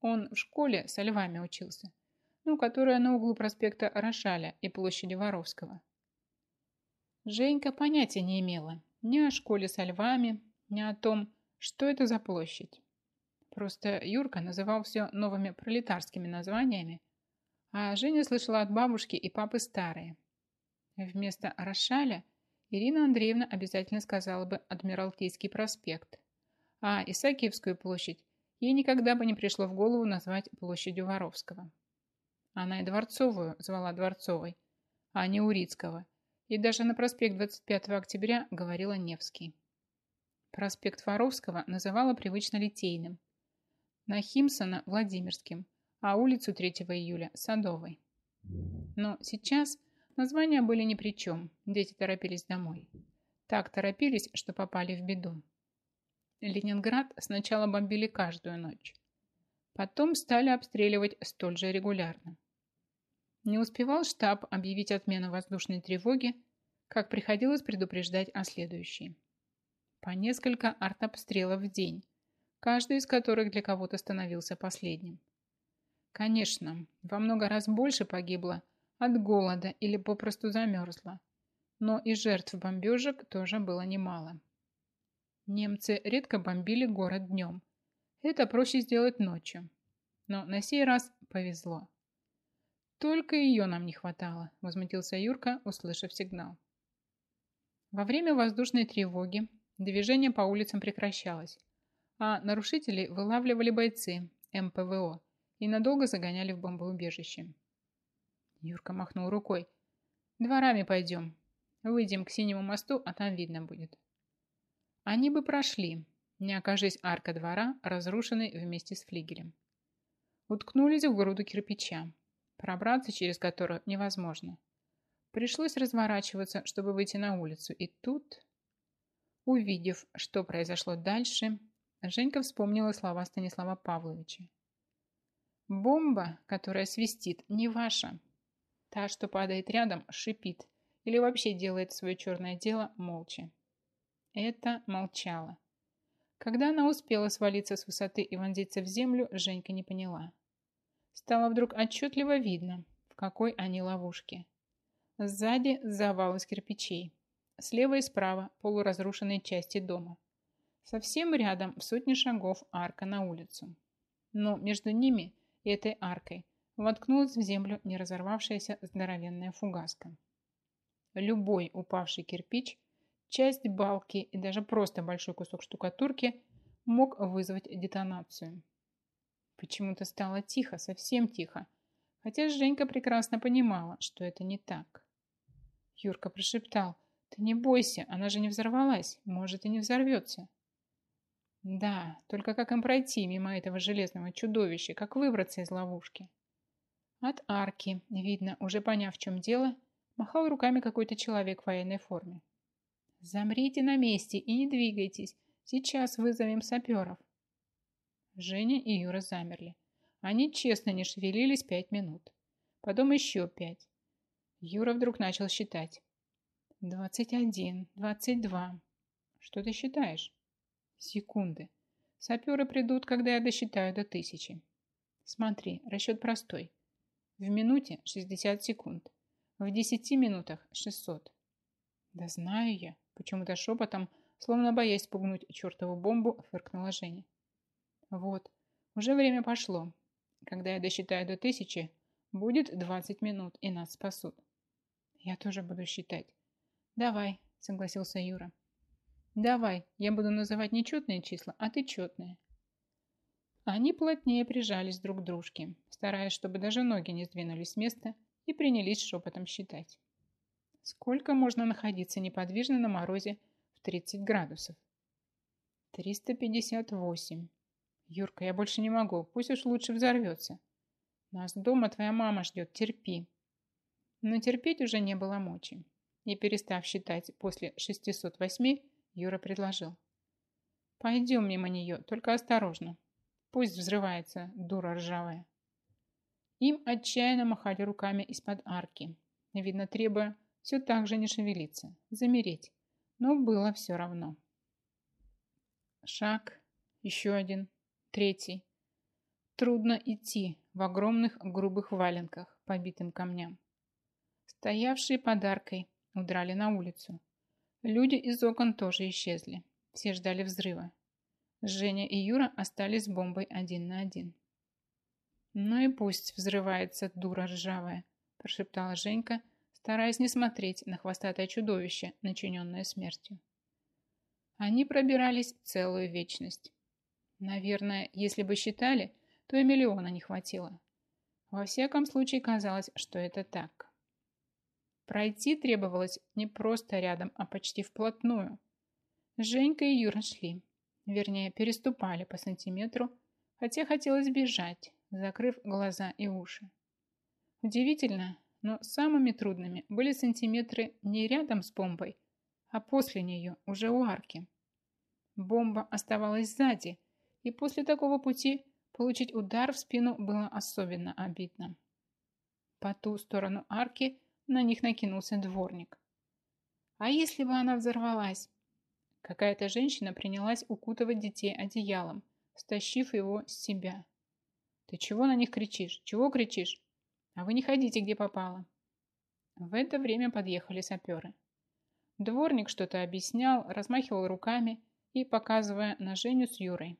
Он в школе со львами учился, ну, которая на углу проспекта Рошаля и площади Воровского. Женька понятия не имела ни о школе со львами, ни о том, что это за площадь. Просто Юрка называл все новыми пролетарскими названиями, а Женя слышала от бабушки и папы старые. Вместо Рошаля Ирина Андреевна обязательно сказала бы Адмиралтейский проспект, а Исаакиевскую площадь ей никогда бы не пришло в голову назвать площадью Воровского. Она и Дворцовую звала Дворцовой, а не Урицкого, и даже на проспект 25 октября говорила Невский. Проспект Воровского называла привычно Литейным, на Химсона – Владимирским, а улицу 3 июля – Садовой. Но сейчас названия были ни при чем, дети торопились домой. Так торопились, что попали в беду. Ленинград сначала бомбили каждую ночь. Потом стали обстреливать столь же регулярно. Не успевал штаб объявить отмену воздушной тревоги, как приходилось предупреждать о следующей. По несколько артобстрелов в день, каждый из которых для кого-то становился последним. Конечно, во много раз больше погибло от голода или попросту замерзло, но и жертв бомбежек тоже было немало. Немцы редко бомбили город днем. Это проще сделать ночью. Но на сей раз повезло. «Только ее нам не хватало», – возмутился Юрка, услышав сигнал. Во время воздушной тревоги движение по улицам прекращалось, а нарушителей вылавливали бойцы МПВО и надолго загоняли в бомбоубежище. Юрка махнул рукой. «Дворами пойдем. Выйдем к синему мосту, а там видно будет». Они бы прошли, не окажись арка двора, разрушенной вместе с флигелем. Уткнулись в груду кирпича, пробраться через которую невозможно. Пришлось разворачиваться, чтобы выйти на улицу, и тут, увидев, что произошло дальше, Женька вспомнила слова Станислава Павловича. «Бомба, которая свистит, не ваша. Та, что падает рядом, шипит или вообще делает свое черное дело молча. Это молчала. Когда она успела свалиться с высоты и вонзиться в землю, Женька не поняла. Стало вдруг отчетливо видно, в какой они ловушке. Сзади завал из кирпичей. Слева и справа полуразрушенные части дома. Совсем рядом, в сотне шагов, арка на улицу. Но между ними и этой аркой воткнулась в землю не разорвавшаяся здоровенная фугаска. Любой упавший кирпич Часть балки и даже просто большой кусок штукатурки мог вызвать детонацию. Почему-то стало тихо, совсем тихо, хотя Женька прекрасно понимала, что это не так. Юрка прошептал, «Ты не бойся, она же не взорвалась, может и не взорвется». Да, только как им пройти мимо этого железного чудовища, как выбраться из ловушки? От арки, видно, уже поняв, в чем дело, махал руками какой-то человек в военной форме. Замрите на месте и не двигайтесь. Сейчас вызовем саперов. Женя и Юра замерли. Они честно не шевелились пять минут. Потом еще пять. Юра вдруг начал считать. «Двадцать один, двадцать два. Что ты считаешь?» «Секунды. Саперы придут, когда я досчитаю до тысячи. Смотри, расчет простой. В минуте 60 секунд. В 10 минутах 600. Да знаю я. Почему-то шепотом, словно боясь спугнуть чертову бомбу, фыркнула Женя. Вот, уже время пошло. Когда я досчитаю до тысячи, будет 20 минут, и нас спасут. Я тоже буду считать. Давай, согласился Юра. Давай, я буду называть не четные числа, а ты четные. Они плотнее прижались друг к дружке, стараясь, чтобы даже ноги не сдвинулись с места, и принялись шепотом считать. Сколько можно находиться неподвижно на морозе в 30 градусов? 358. Юрка, я больше не могу, пусть уж лучше взорвется. Нас дома твоя мама ждет, терпи. Но терпеть уже не было мочи. И перестав считать после 608, Юра предложил. Пойдем мимо нее, только осторожно. Пусть взрывается, дура ржавая. Им отчаянно махали руками из-под арки, видно, требуя все так же не шевелиться, замереть. Но было все равно. Шаг, еще один, третий. Трудно идти в огромных грубых валенках, побитым камням. Стоявшие под аркой удрали на улицу. Люди из окон тоже исчезли. Все ждали взрыва. Женя и Юра остались с бомбой один на один. «Ну и пусть взрывается, дура ржавая», прошептала Женька, стараясь не смотреть на хвостатое чудовище, начиненное смертью. Они пробирались целую вечность. Наверное, если бы считали, то и миллиона не хватило. Во всяком случае, казалось, что это так. Пройти требовалось не просто рядом, а почти вплотную. Женька и Юра шли, вернее, переступали по сантиметру, хотя хотелось бежать, закрыв глаза и уши. Удивительно, но самыми трудными были сантиметры не рядом с бомбой, а после нее, уже у арки. Бомба оставалась сзади, и после такого пути получить удар в спину было особенно обидно. По ту сторону арки на них накинулся дворник. А если бы она взорвалась? Какая-то женщина принялась укутывать детей одеялом, стащив его с себя. «Ты чего на них кричишь? Чего кричишь? А вы не ходите, где попало». В это время подъехали саперы. Дворник что-то объяснял, размахивал руками и показывая на Женю с Юрой.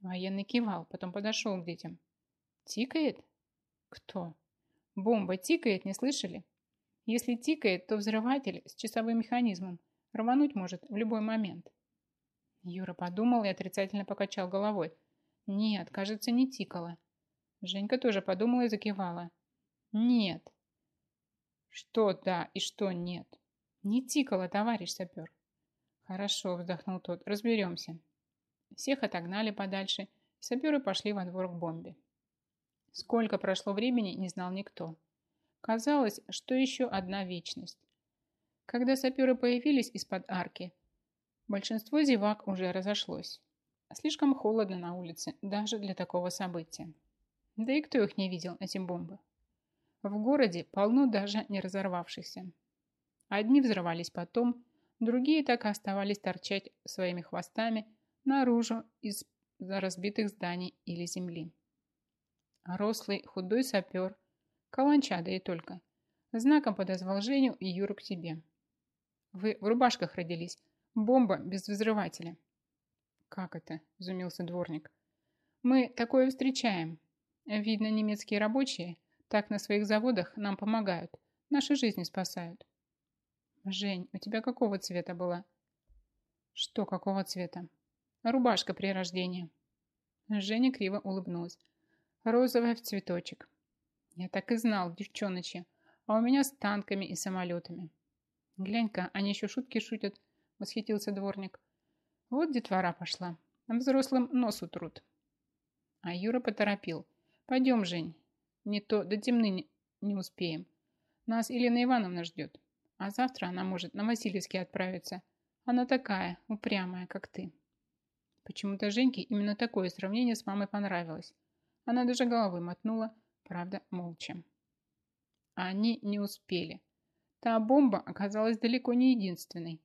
Военный кивал, потом подошел к детям. «Тикает?» «Кто?» «Бомба тикает, не слышали?» «Если тикает, то взрыватель с часовым механизмом рвануть может в любой момент». Юра подумал и отрицательно покачал головой. «Нет, кажется, не тикало. Женька тоже подумала и закивала. Нет. Что да и что нет? Не тикало, товарищ сапер. Хорошо, вздохнул тот, разберемся. Всех отогнали подальше, и саперы пошли во двор к бомбе. Сколько прошло времени, не знал никто. Казалось, что еще одна вечность. Когда саперы появились из-под арки, большинство зевак уже разошлось. Слишком холодно на улице, даже для такого события. Да и кто их не видел, эти бомбы? В городе полно даже не разорвавшихся. Одни взрывались потом, другие так и оставались торчать своими хвостами наружу из разбитых зданий или земли. Рослый, худой сапер, каланча, да и только, знаком подозвал Женю и Юру к себе. Вы в рубашках родились. Бомба без взрывателя. Как это? Изумился дворник. Мы такое встречаем. Видно, немецкие рабочие так на своих заводах нам помогают. Наши жизни спасают. Жень, у тебя какого цвета была? Что какого цвета? Рубашка при рождении. Женя криво улыбнулась. Розовая в цветочек. Я так и знал, девчоночи. А у меня с танками и самолетами. Глянь-ка, они еще шутки шутят, восхитился дворник. Вот детвора пошла. А взрослым нос утрут. А Юра поторопил. Пойдем, Жень. Не то до темны не успеем. Нас Елена Ивановна ждет. А завтра она может на Васильевский отправиться. Она такая, упрямая, как ты. Почему-то Женьке именно такое сравнение с мамой понравилось. Она даже головой мотнула, правда, молча. А они не успели. Та бомба оказалась далеко не единственной.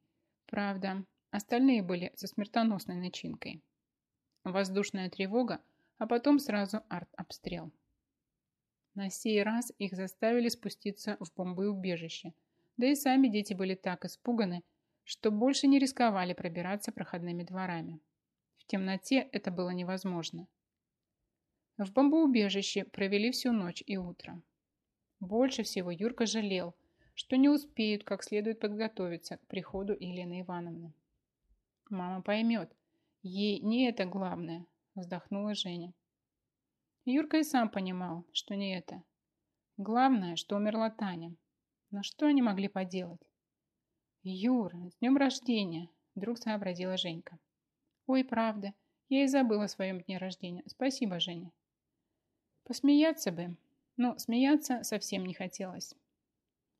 Правда, остальные были со смертоносной начинкой. Воздушная тревога, а потом сразу арт-обстрел. На сей раз их заставили спуститься в бомбоубежище, да и сами дети были так испуганы, что больше не рисковали пробираться проходными дворами. В темноте это было невозможно. В бомбоубежище провели всю ночь и утро. Больше всего Юрка жалел, что не успеют как следует подготовиться к приходу Елены Ивановны. «Мама поймет, ей не это главное», – вздохнула Женя. Юрка и сам понимал, что не это. Главное, что умерла Таня. Но что они могли поделать? «Юр, с днем рождения!» – вдруг сообразила Женька. «Ой, правда, я и забыла о своем дне рождения. Спасибо, Женя». Посмеяться бы, но смеяться совсем не хотелось.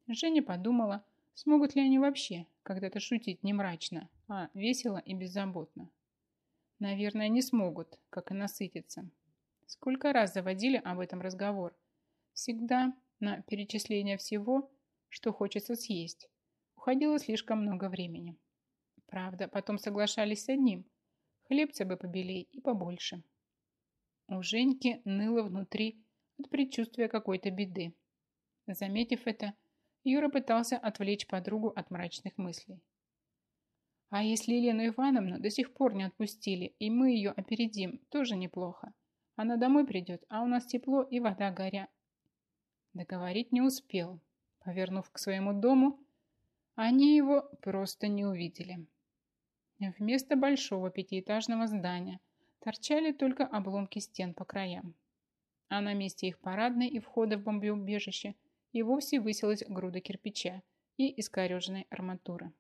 Женя подумала, смогут ли они вообще когда-то шутить не мрачно, а весело и беззаботно. Наверное, не смогут, как и насытиться. Сколько раз заводили об этом разговор. Всегда на перечисление всего, что хочется съесть. Уходило слишком много времени. Правда, потом соглашались с одним. Хлебца бы побелей и побольше. У Женьки ныло внутри от предчувствия какой-то беды. Заметив это, Юра пытался отвлечь подругу от мрачных мыслей. А если Елену Ивановну до сих пор не отпустили, и мы ее опередим, тоже неплохо. Она домой придет, а у нас тепло и вода горя. Договорить не успел. Повернув к своему дому, они его просто не увидели. Вместо большого пятиэтажного здания торчали только обломки стен по краям. А на месте их парадной и входа в бомбоубежище и вовсе высилась груда кирпича и искореженной арматуры.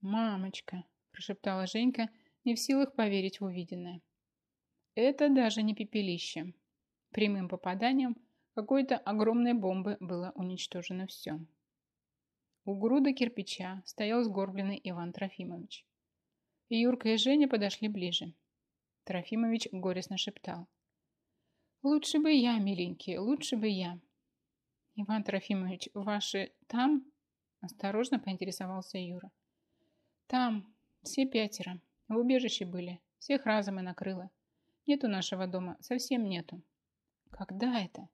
«Мамочка!» – прошептала Женька, не в силах поверить в увиденное. Это даже не пепелище. Прямым попаданием какой-то огромной бомбы было уничтожено все. У груда кирпича стоял сгорбленный Иван Трофимович. И Юрка и Женя подошли ближе. Трофимович горестно шептал. «Лучше бы я, миленький, лучше бы я». «Иван Трофимович, ваши там?» Осторожно поинтересовался Юра. «Там, все пятеро. В убежище были. Всех разом и накрыло. Нету нашего дома, совсем нету». «Когда это?»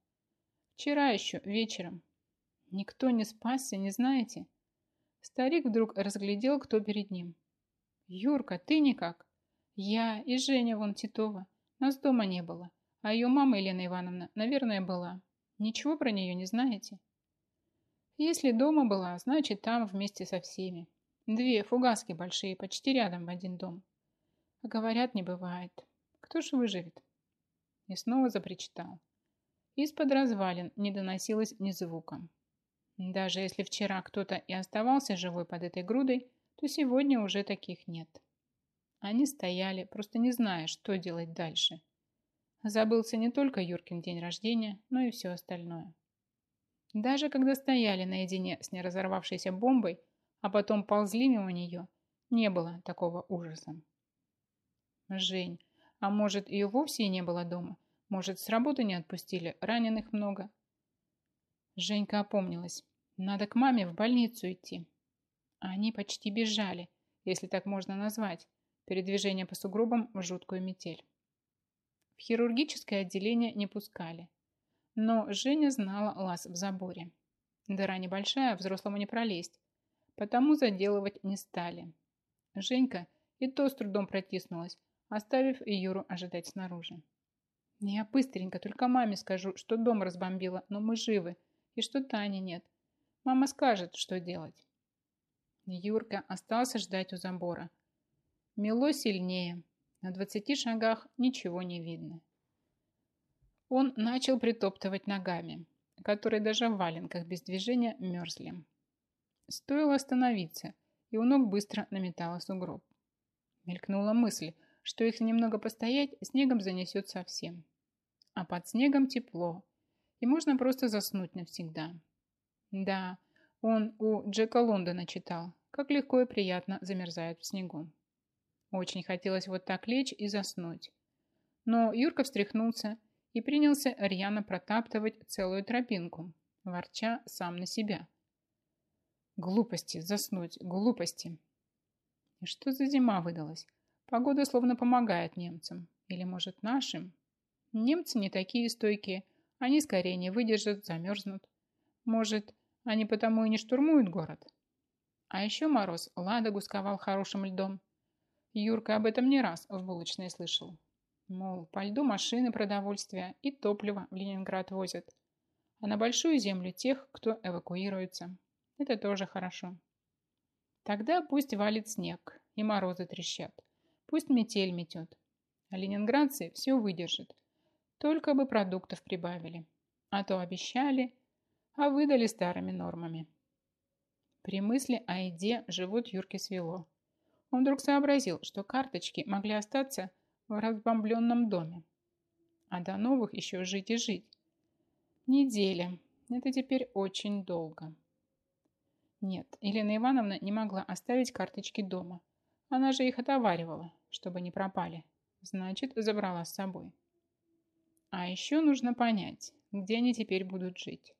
«Вчера еще, вечером. Никто не спасся, не знаете?» Старик вдруг разглядел, кто перед ним. «Юрка, ты никак?» «Я и Женя вон Титова. Нас дома не было. А ее мама Елена Ивановна, наверное, была. Ничего про нее не знаете?» «Если дома была, значит, там вместе со всеми. Две фугаски большие, почти рядом в один дом. А говорят, не бывает. Кто ж выживет?» И снова запричитал. Из-под развалин не доносилось ни звука. Даже если вчера кто-то и оставался живой под этой грудой, то сегодня уже таких нет. Они стояли, просто не зная, что делать дальше. Забылся не только Юркин день рождения, но и все остальное. Даже когда стояли наедине с неразорвавшейся бомбой, а потом ползли мимо нее, не было такого ужаса. Жень, а может ее вовсе и не было дома? Может, с работы не отпустили, раненых много? Женька опомнилась. Надо к маме в больницу идти. Они почти бежали, если так можно назвать, передвижение по сугробам в жуткую метель. В хирургическое отделение не пускали. Но Женя знала лаз в заборе. Дыра небольшая, взрослому не пролезть. Потому заделывать не стали. Женька и то с трудом протиснулась, оставив Юру ожидать снаружи. Я быстренько только маме скажу, что дом разбомбила, но мы живы, и что Тани нет. Мама скажет, что делать. Юрка остался ждать у забора. Мело сильнее. На двадцати шагах ничего не видно. Он начал притоптывать ногами, которые даже в валенках без движения мерзли. Стоило остановиться, и у ног быстро наметала сугроб. Мелькнула мысль, что их немного постоять, снегом занесет совсем. А под снегом тепло, и можно просто заснуть навсегда. Да, он у Джека Лондона читал, как легко и приятно замерзает в снегу. Очень хотелось вот так лечь и заснуть. Но Юрка встряхнулся и принялся рьяно протаптывать целую тропинку, ворча сам на себя. Глупости, заснуть, глупости. И что за зима выдалась? Погода словно помогает немцам. Или, может, нашим? Немцы не такие стойкие. Они скорее не выдержат, замерзнут. Может, они потому и не штурмуют город? А еще мороз Ладогу сковал хорошим льдом. Юрка об этом не раз в булочной слышал. Мол, по льду машины продовольствия и топливо в Ленинград возят. А на большую землю тех, кто эвакуируется. Это тоже хорошо. Тогда пусть валит снег и морозы трещат. Пусть метель метет. А ленинградцы все выдержат. Только бы продуктов прибавили. А то обещали, а выдали старыми нормами. При мысли о еде живот Юрки свело. Он вдруг сообразил, что карточки могли остаться в разбомбленном доме. А до новых еще жить и жить. Неделя. Это теперь очень долго. Нет, Елена Ивановна не могла оставить карточки дома. Она же их отоваривала, чтобы не пропали. Значит, забрала с собой. А еще нужно понять, где они теперь будут жить.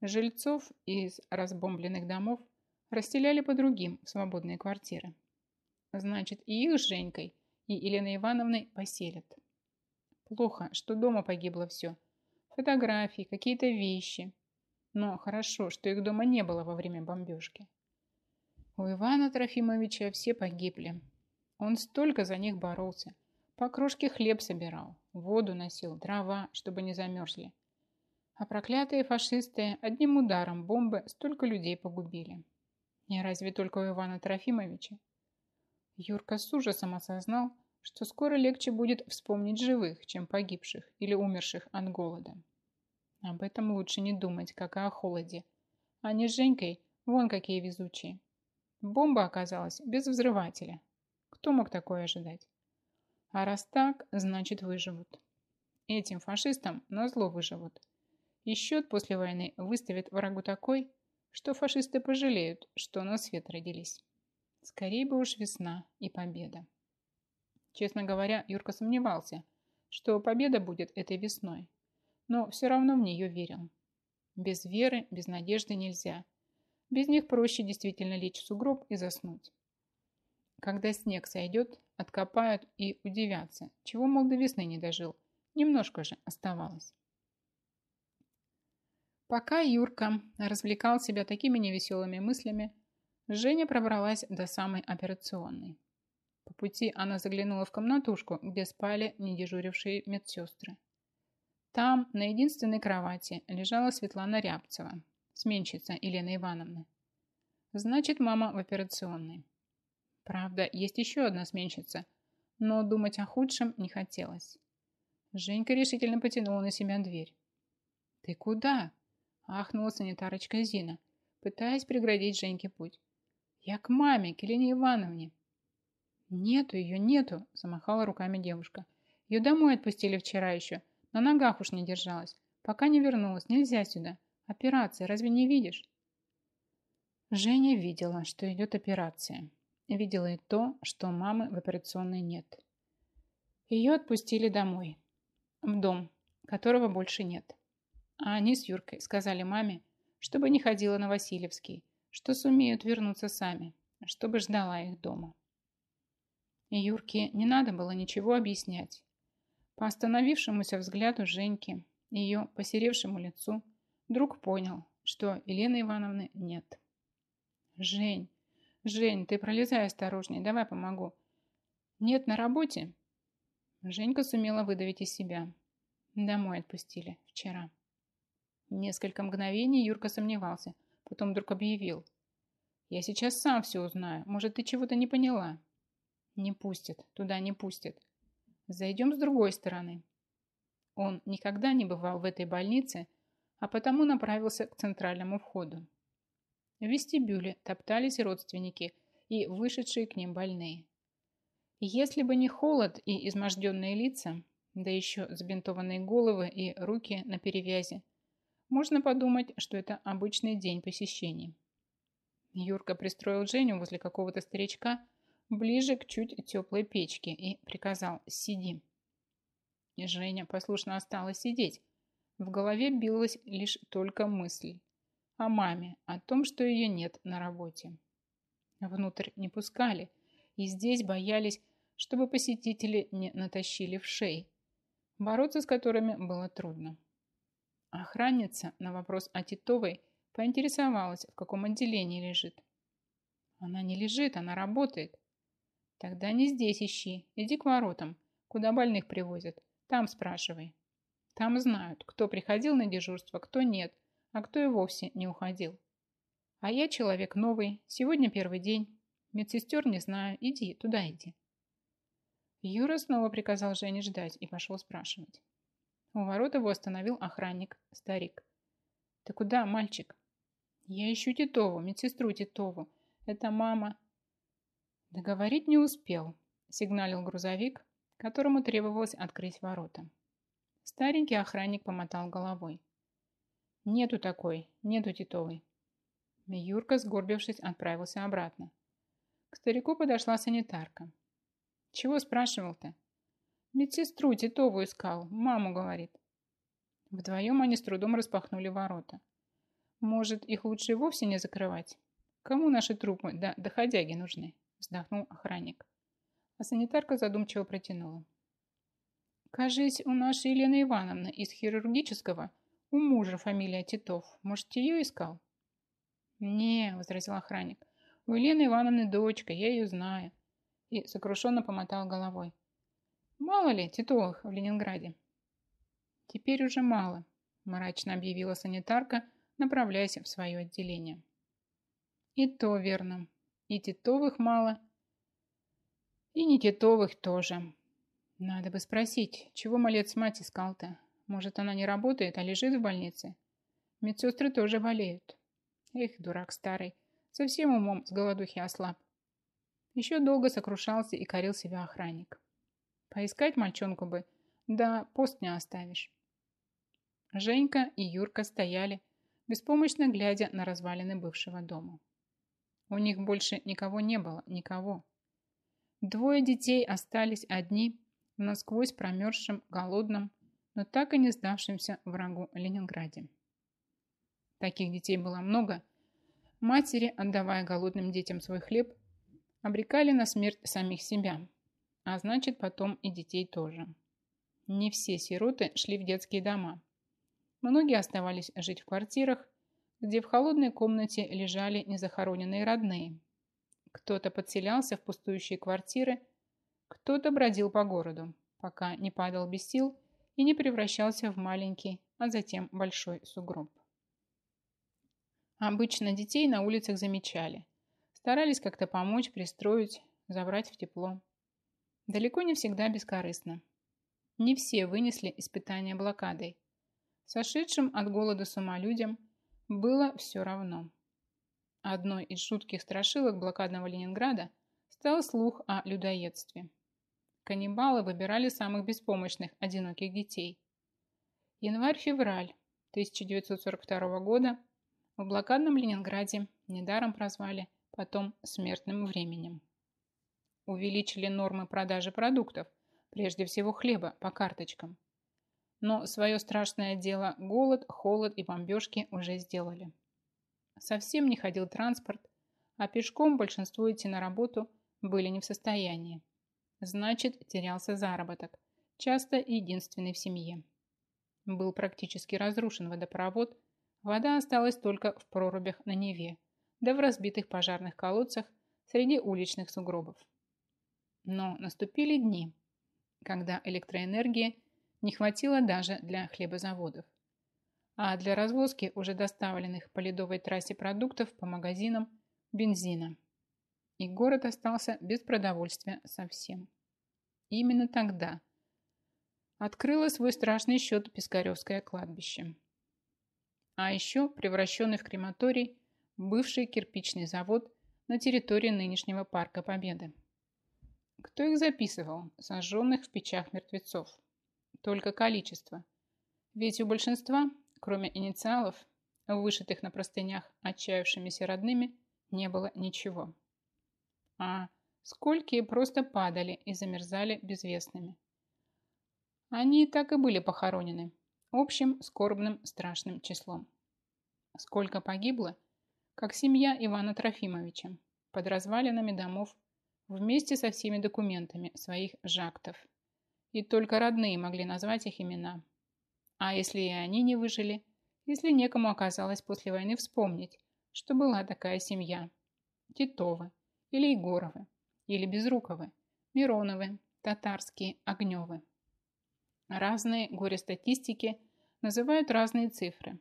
Жильцов из разбомбленных домов расселяли по другим в свободные квартиры. Значит, и их с Женькой, и Еленой Ивановной поселят. Плохо, что дома погибло все. Фотографии, какие-то вещи. Но хорошо, что их дома не было во время бомбежки. У Ивана Трофимовича все погибли. Он столько за них боролся. По крошке хлеб собирал, воду носил, дрова, чтобы не замерзли. А проклятые фашисты одним ударом бомбы столько людей погубили. Не разве только у Ивана Трофимовича? Юрка с ужасом осознал, что скоро легче будет вспомнить живых, чем погибших или умерших от голода. Об этом лучше не думать, как и о холоде. Они с Женькой вон какие везучие. Бомба оказалась без взрывателя. Кто мог такое ожидать? А раз так, значит выживут. Этим фашистам назло выживут. И счет после войны выставит врагу такой, что фашисты пожалеют, что на свет родились. Скорее бы уж весна и победа. Честно говоря, Юрка сомневался, что победа будет этой весной, но все равно в нее верил. Без веры, без надежды нельзя. Без них проще действительно лечь в сугроб и заснуть. Когда снег сойдет, откопают и удивятся, чего, мол, до весны не дожил. Немножко же оставалось. Пока Юрка развлекал себя такими невеселыми мыслями, Женя пробралась до самой операционной. По пути она заглянула в комнатушку, где спали недежурившие медсестры. Там, на единственной кровати, лежала Светлана Рябцева, сменщица Елены Ивановны. Значит, мама в операционной. Правда, есть еще одна сменщица, но думать о худшем не хотелось. Женька решительно потянула на себя дверь. «Ты куда?» Ахнула санитарочка Зина, пытаясь преградить Женьке путь. «Я к маме, к Елене Ивановне». «Нету ее, нету», – замахала руками девушка. «Ее домой отпустили вчера еще. На ногах уж не держалась. Пока не вернулась. Нельзя сюда. Операция, разве не видишь?» Женя видела, что идет операция. Видела и то, что мамы в операционной нет. Ее отпустили домой. В дом, которого больше нет. А они с Юркой сказали маме, чтобы не ходила на Васильевский, что сумеют вернуться сами, чтобы ждала их дома. И Юрке не надо было ничего объяснять. По остановившемуся взгляду Женьки, ее посеревшему лицу, друг понял, что Елены Ивановны нет. «Жень, Жень, ты пролезай осторожней, давай помогу». «Нет на работе?» Женька сумела выдавить из себя. Домой отпустили вчера. Несколько мгновений Юрка сомневался, потом вдруг объявил. «Я сейчас сам все узнаю. Может, ты чего-то не поняла?» «Не пустят. Туда не пустят. Зайдем с другой стороны». Он никогда не бывал в этой больнице, а потому направился к центральному входу. В вестибюле топтались родственники и вышедшие к ним больные. Если бы не холод и изможденные лица, да еще забинтованные головы и руки на перевязи, можно подумать, что это обычный день посещений. Юрка пристроил Женю возле какого-то старичка ближе к чуть теплой печке и приказал «сиди». И Женя послушно осталась сидеть. В голове билась лишь только мысль о маме, о том, что ее нет на работе. Внутрь не пускали, и здесь боялись, чтобы посетители не натащили в шеи, бороться с которыми было трудно. Охранница на вопрос о Титовой поинтересовалась, в каком отделении лежит. Она не лежит, она работает. Тогда не здесь ищи, иди к воротам, куда больных привозят. Там спрашивай. Там знают, кто приходил на дежурство, кто нет, а кто и вовсе не уходил. А я человек новый, сегодня первый день. Медсестер не знаю, иди, туда иди. Юра снова приказал Жене ждать и пошел спрашивать. У ворот его остановил охранник, старик. «Ты куда, мальчик?» «Я ищу Титову, медсестру Титову. Это мама...» Договорить не успел, сигналил грузовик, которому требовалось открыть ворота. Старенький охранник помотал головой. «Нету такой, нету Титовой». Юрка, сгорбившись, отправился обратно. К старику подошла санитарка. «Чего спрашивал-то?» «Медсестру Титову искал, маму, говорит». Вдвоем они с трудом распахнули ворота. «Может, их лучше вовсе не закрывать? Кому наши трупы, да доходяги нужны?» Вздохнул охранник. А санитарка задумчиво протянула. «Кажись, у нашей Елены Ивановны из хирургического у мужа фамилия Титов. Может, ее искал?» «Не», — возразил охранник. «У Елены Ивановны дочка, я ее знаю». И сокрушенно помотал головой. «Мало ли Титовых в Ленинграде?» «Теперь уже мало», – мрачно объявила санитарка, направляясь в свое отделение. «И то верно. И Титовых мало, и не Титовых тоже. Надо бы спросить, чего малец мать искал-то? Может, она не работает, а лежит в больнице? Медсестры тоже болеют. Эх, дурак старый, совсем умом с голодухи ослаб. Еще долго сокрушался и корил себя охранник. Поискать мальчонку бы, да пост не оставишь. Женька и Юрка стояли, беспомощно глядя на развалины бывшего дома. У них больше никого не было, никого. Двое детей остались одни в насквозь промерзшем, голодном, но так и не сдавшемся врагу Ленинграде. Таких детей было много. Матери, отдавая голодным детям свой хлеб, обрекали на смерть самих себя, а значит потом и детей тоже. Не все сироты шли в детские дома. Многие оставались жить в квартирах, где в холодной комнате лежали незахороненные родные. Кто-то подселялся в пустующие квартиры, кто-то бродил по городу, пока не падал без сил и не превращался в маленький, а затем большой сугроб. Обычно детей на улицах замечали. Старались как-то помочь, пристроить, забрать в тепло. Далеко не всегда бескорыстно. Не все вынесли испытания блокадой. Сошедшим от голода с ума людям – было все равно. Одной из жутких страшилок блокадного Ленинграда стал слух о людоедстве. Каннибалы выбирали самых беспомощных, одиноких детей. Январь-февраль 1942 года в блокадном Ленинграде недаром прозвали потом смертным временем. Увеличили нормы продажи продуктов, прежде всего хлеба, по карточкам – но свое страшное дело голод, холод и бомбежки уже сделали. Совсем не ходил транспорт, а пешком большинство идти на работу были не в состоянии. Значит, терялся заработок, часто единственный в семье. Был практически разрушен водопровод, вода осталась только в прорубях на Неве, да в разбитых пожарных колодцах среди уличных сугробов. Но наступили дни, когда электроэнергия не хватило даже для хлебозаводов. А для развозки уже доставленных по ледовой трассе продуктов по магазинам бензина. И город остался без продовольствия совсем. Именно тогда открыло свой страшный счет Пискаревское кладбище. А еще превращенный в крематорий бывший кирпичный завод на территории нынешнего Парка Победы. Кто их записывал, сожженных в печах мертвецов? только количество. Ведь у большинства, кроме инициалов, вышитых на простынях отчаявшимися родными, не было ничего. А сколькие просто падали и замерзали безвестными. Они так и были похоронены общим скорбным страшным числом. Сколько погибло, как семья Ивана Трофимовича под развалинами домов вместе со всеми документами своих жактов. И только родные могли назвать их имена. А если и они не выжили, если некому оказалось после войны вспомнить, что была такая семья. Титовы, или Егоровы, или Безруковы, Мироновы, Татарские, Огневы. Разные горе-статистики называют разные цифры,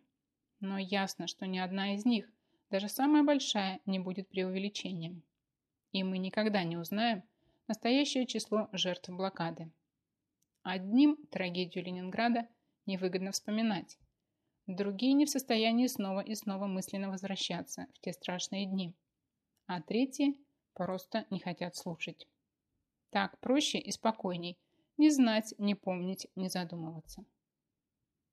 но ясно, что ни одна из них, даже самая большая, не будет преувеличением. И мы никогда не узнаем настоящее число жертв блокады. Одним трагедию Ленинграда невыгодно вспоминать, другие не в состоянии снова и снова мысленно возвращаться в те страшные дни, а третьи просто не хотят слушать. Так проще и спокойней, не знать, не помнить, не задумываться.